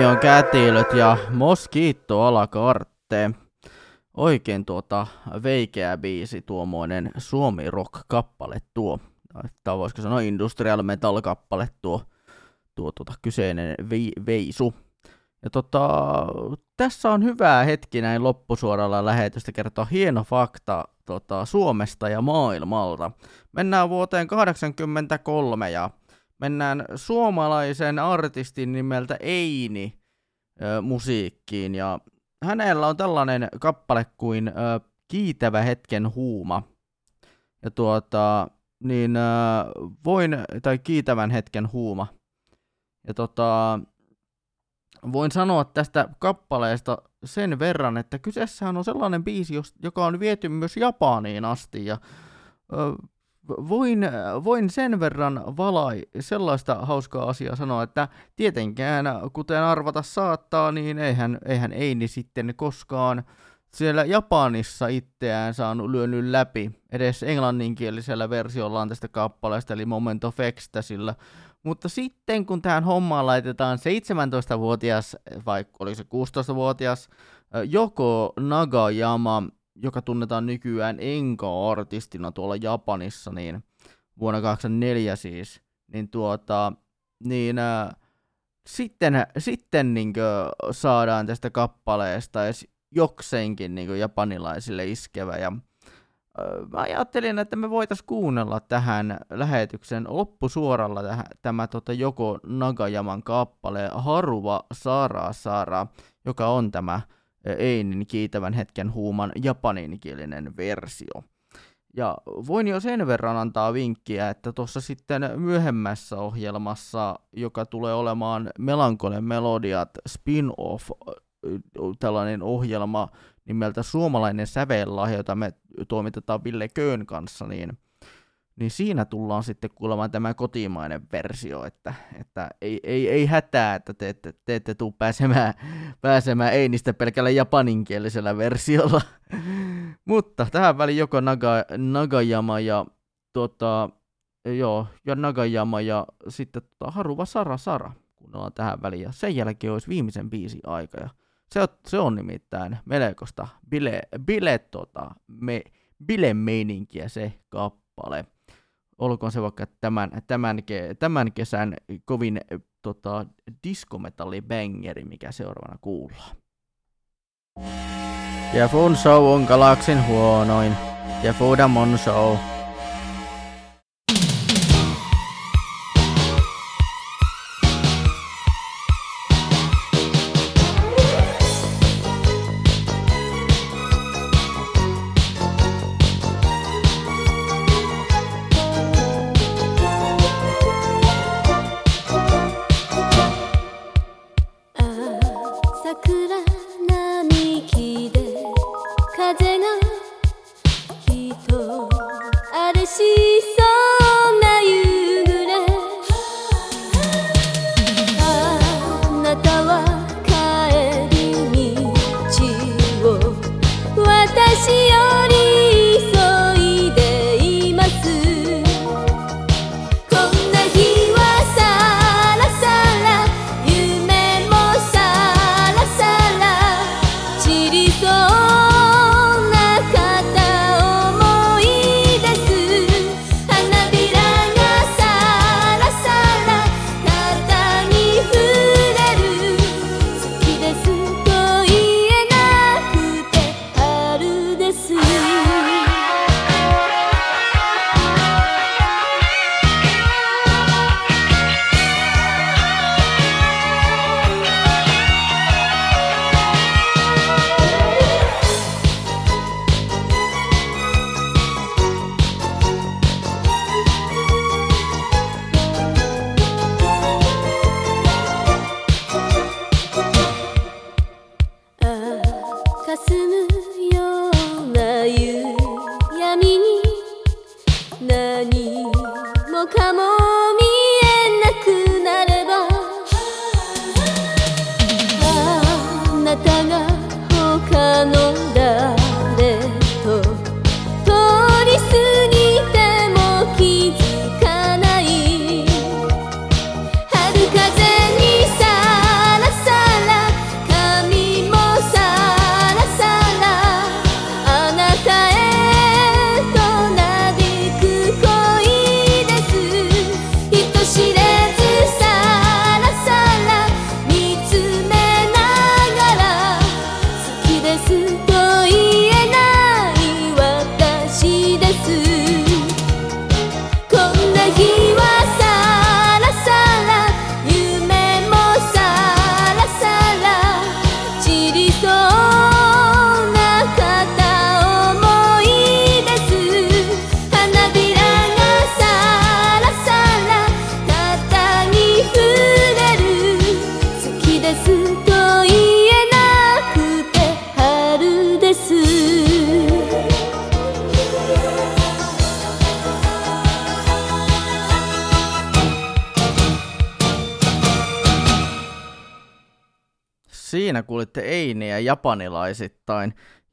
Turmion kätilöt ja Mosquito alakarte. Oikein tuota veikeä biisi, tuommoinen suomi rock kappale tuo. Tai voisiko sanoa industrial metal kappale tuo, tuo tuota kyseinen vi, veisu. Ja tota, tässä on hyvää hetki näin loppusuoralla lähetystä kertoa hieno fakta tota, Suomesta ja maailmalta. Mennään vuoteen 83 ja mennään suomalaisen artistin nimeltä Eini ö, musiikkiin. Ja hänellä on tällainen kappale kuin ö, Kiitävä hetken huuma. Ja tuota, niin ö, voin, tai Kiitävän hetken huuma. Ja tota, voin sanoa tästä kappaleesta sen verran, että kyseessähän on sellainen biisi, joka on viety myös Japaniin asti. Ja ö, voin, voin sen verran valai sellaista hauskaa asiaa sanoa, että tietenkään, kuten arvata saattaa, niin eihän, eihän Eini sitten koskaan siellä Japanissa itseään saanut lyönyt läpi, edes englanninkielisellä versiolla tästä kappaleesta, eli Moment of Ecstasilla. Mutta sitten kun tähän hommaan laitetaan 17-vuotias, vai oliko se 16-vuotias, ö, Joko Nagayama, joka tunnetaan nykyään enka-artistina tuolla Japanissa, niin vuonna 2004 siis, niin tuota, niin äh, sitten, sitten niin saadaan tästä kappaleesta edes jokseenkin niin japanilaisille iskevä. Ja, äh, mä ajattelin, että me voitaisiin kuunnella tähän lähetyksen loppusuoralla tähän, tämä tota, joko Nagajaman kappale Haruva Sara Sara, joka on tämä Einin kiitävän hetken huuman japaninkielinen versio. Ja voin jo sen verran antaa vinkkiä, että tuossa sitten myöhemmässä ohjelmassa, joka tulee olemaan Melankolen Melodiat spin-off, tällainen ohjelma nimeltä Suomalainen sävellahja, jota me toimitetaan Ville Köön kanssa, niin, niin siinä tullaan sitten kuulemaan tämä kotimainen versio, että, että ei, ei, ei hätää, että te ette, te ette tule pääsemään, pääsemään ei niistä pelkällä japaninkielisellä versiolla. Mutta tähän väliin joko Naga, Nagayama ja tota, joo, ja Nagayama ja sitten tota, Haruva Sara Sara kuunnellaan tähän väliin. Ja sen jälkeen olisi viimeisen biisin aika. Ja se, on, se on nimittäin melkoista bile, bile, tota, me, bilemeininkiä se kappale. Olkoon se vaikka tämän, tämän, ke- tämän kesän kovin tota, diskometallibängeri, mikä seuraavana kuullaan. Ja Fun Show on galaksin huonoin. Ja Fudamon Show.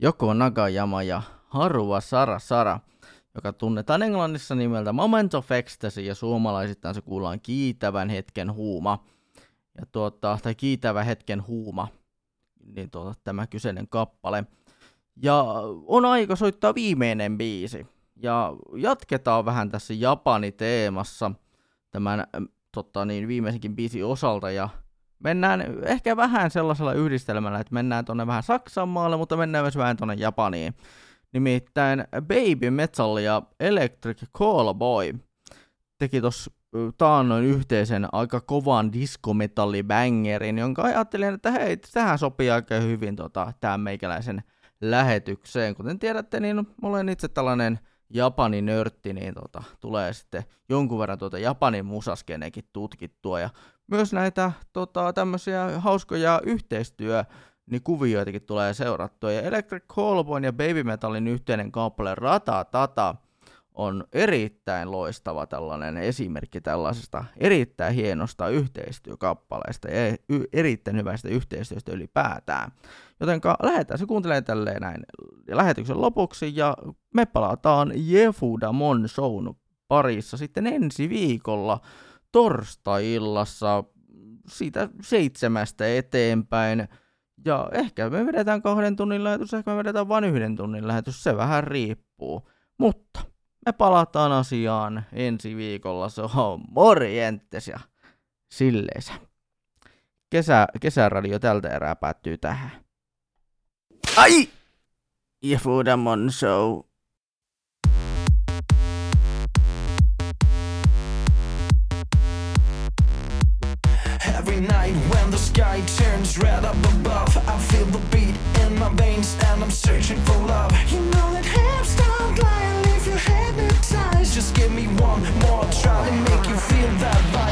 Joko Nagayama ja Harua Sara Sara, joka tunnetaan englannissa nimeltä Moment of Ecstasy ja suomalaisittain se kuullaan kiitävän hetken huuma. Ja tuota, tai kiitävä hetken huuma, niin tuota, tämä kyseinen kappale. Ja on aika soittaa viimeinen biisi. Ja jatketaan vähän tässä Japani-teemassa tämän äm, tota, niin, viimeisenkin biisin osalta. Ja mennään ehkä vähän sellaisella yhdistelmällä, että mennään tuonne vähän Saksan maalle, mutta mennään myös vähän tuonne Japaniin. Nimittäin Baby Metal ja Electric Callboy teki tuossa taannoin yhteisen aika kovan diskometallibängerin, jonka ajattelin, että hei, tähän sopii aika hyvin tota, tämän meikäläisen lähetykseen. Kuten tiedätte, niin olen itse tällainen Japanin nörtti, niin tota, tulee sitten jonkun verran tuota Japanin musaskenekin tutkittua. Ja myös näitä tota, tämmöisiä hauskoja yhteistyö niin kuvioitakin tulee seurattua. Ja Electric Callboyn ja Baby Metalin yhteinen kappale Rata Tata on erittäin loistava tällainen esimerkki tällaisesta erittäin hienosta yhteistyökappaleesta ja erittäin hyvästä yhteistyöstä ylipäätään. Joten lähdetään se kuuntelemaan tälleen näin lähetyksen lopuksi ja me palataan Jefuda Mon Shown parissa sitten ensi viikolla torstai-illassa siitä seitsemästä eteenpäin. Ja ehkä me vedetään kahden tunnin lähetys, ehkä me vedetään vain yhden tunnin lähetys, se vähän riippuu. Mutta me palataan asiaan ensi viikolla, se on morjentes ja silleensä. Kesä, kesäradio tältä erää päättyy tähän. Ai! Ja Foodamon Show. When the sky turns red up above, I feel the beat in my veins and I'm searching for love. You know that hips don't lie leave you hypnotized. Just give me one more try to make you feel that vibe.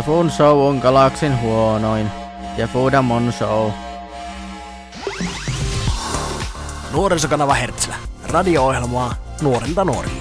Ja Fun Show on galaksin huonoin. Ja Fudamon Show. Nuorisokanava Hertzlä. Radio-ohjelmaa nuorilta nuorille.